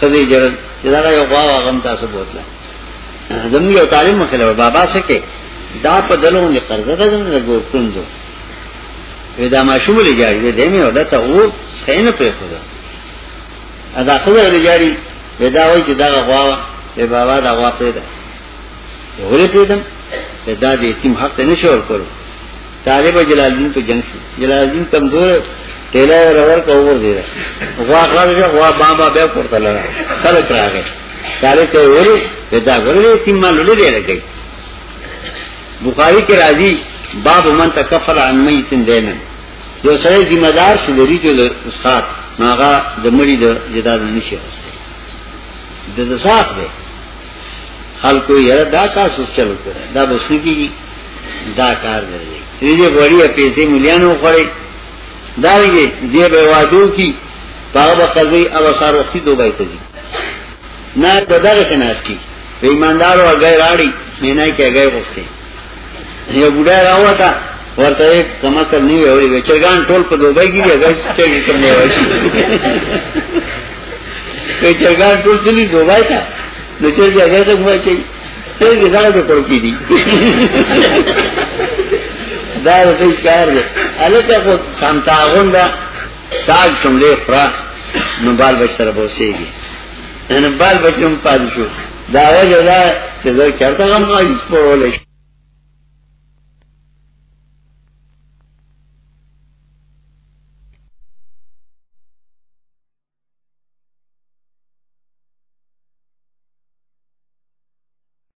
خدي جړل دا یو غوا غم تاسو بوتله زموږ یو تعلیم مخله بابا سکه دا په دلو نه قرضه ده زموږ ګور کندو ودا ماشوم لې جاړي دې مې ودا ته و خینه پرې خدا ادا خو یې لري ودا وای چې دا غوا به بابا دا غوا پیدا ولې پیدم پیدا دې تیم حق نه شور کړو طالب جلال الدین په جنگ شو جلال الدین کمزور ټیلا ورور کو ور دی غوا خارجه غوا بابا به پورته لره خلک راغی طالب ته ویلي پیدا ورلې تیم مال لري لګي بخاری کې راځي باب من تکفر عن میت دینن یو سره ذمہ دار شي لري چې استاد ناغا د مړي د جداد نشي واسطه د تصاف به خلکو یې دا کار سوچ چلو کړه دا به سږي دا کار دی دې وړي پیسې مليانو خوري دا یې دې به وادو کی پاغه بخزي او سار وختي دوبای ته دي نه دغه شناس کی ایماندارو هغه راړي مینای کې هغه وسته یو بډای راوته ورته کما کل نه ویوري وی چرګان ټول په دوبه کې دی هغه چرګ کوم نه وایي که چرګان ټول دلی دوبه تا نو چرګ هغه ته وایي چې چرګ دا د ټول کې دي دا د کار دی الکه کو سم تاغون دا ساګ څومره فرا نو بال بچ سره بوسېږي ان بال بچم پاد شو دا وجه دا چې زه چرته غم غوښتم پرولې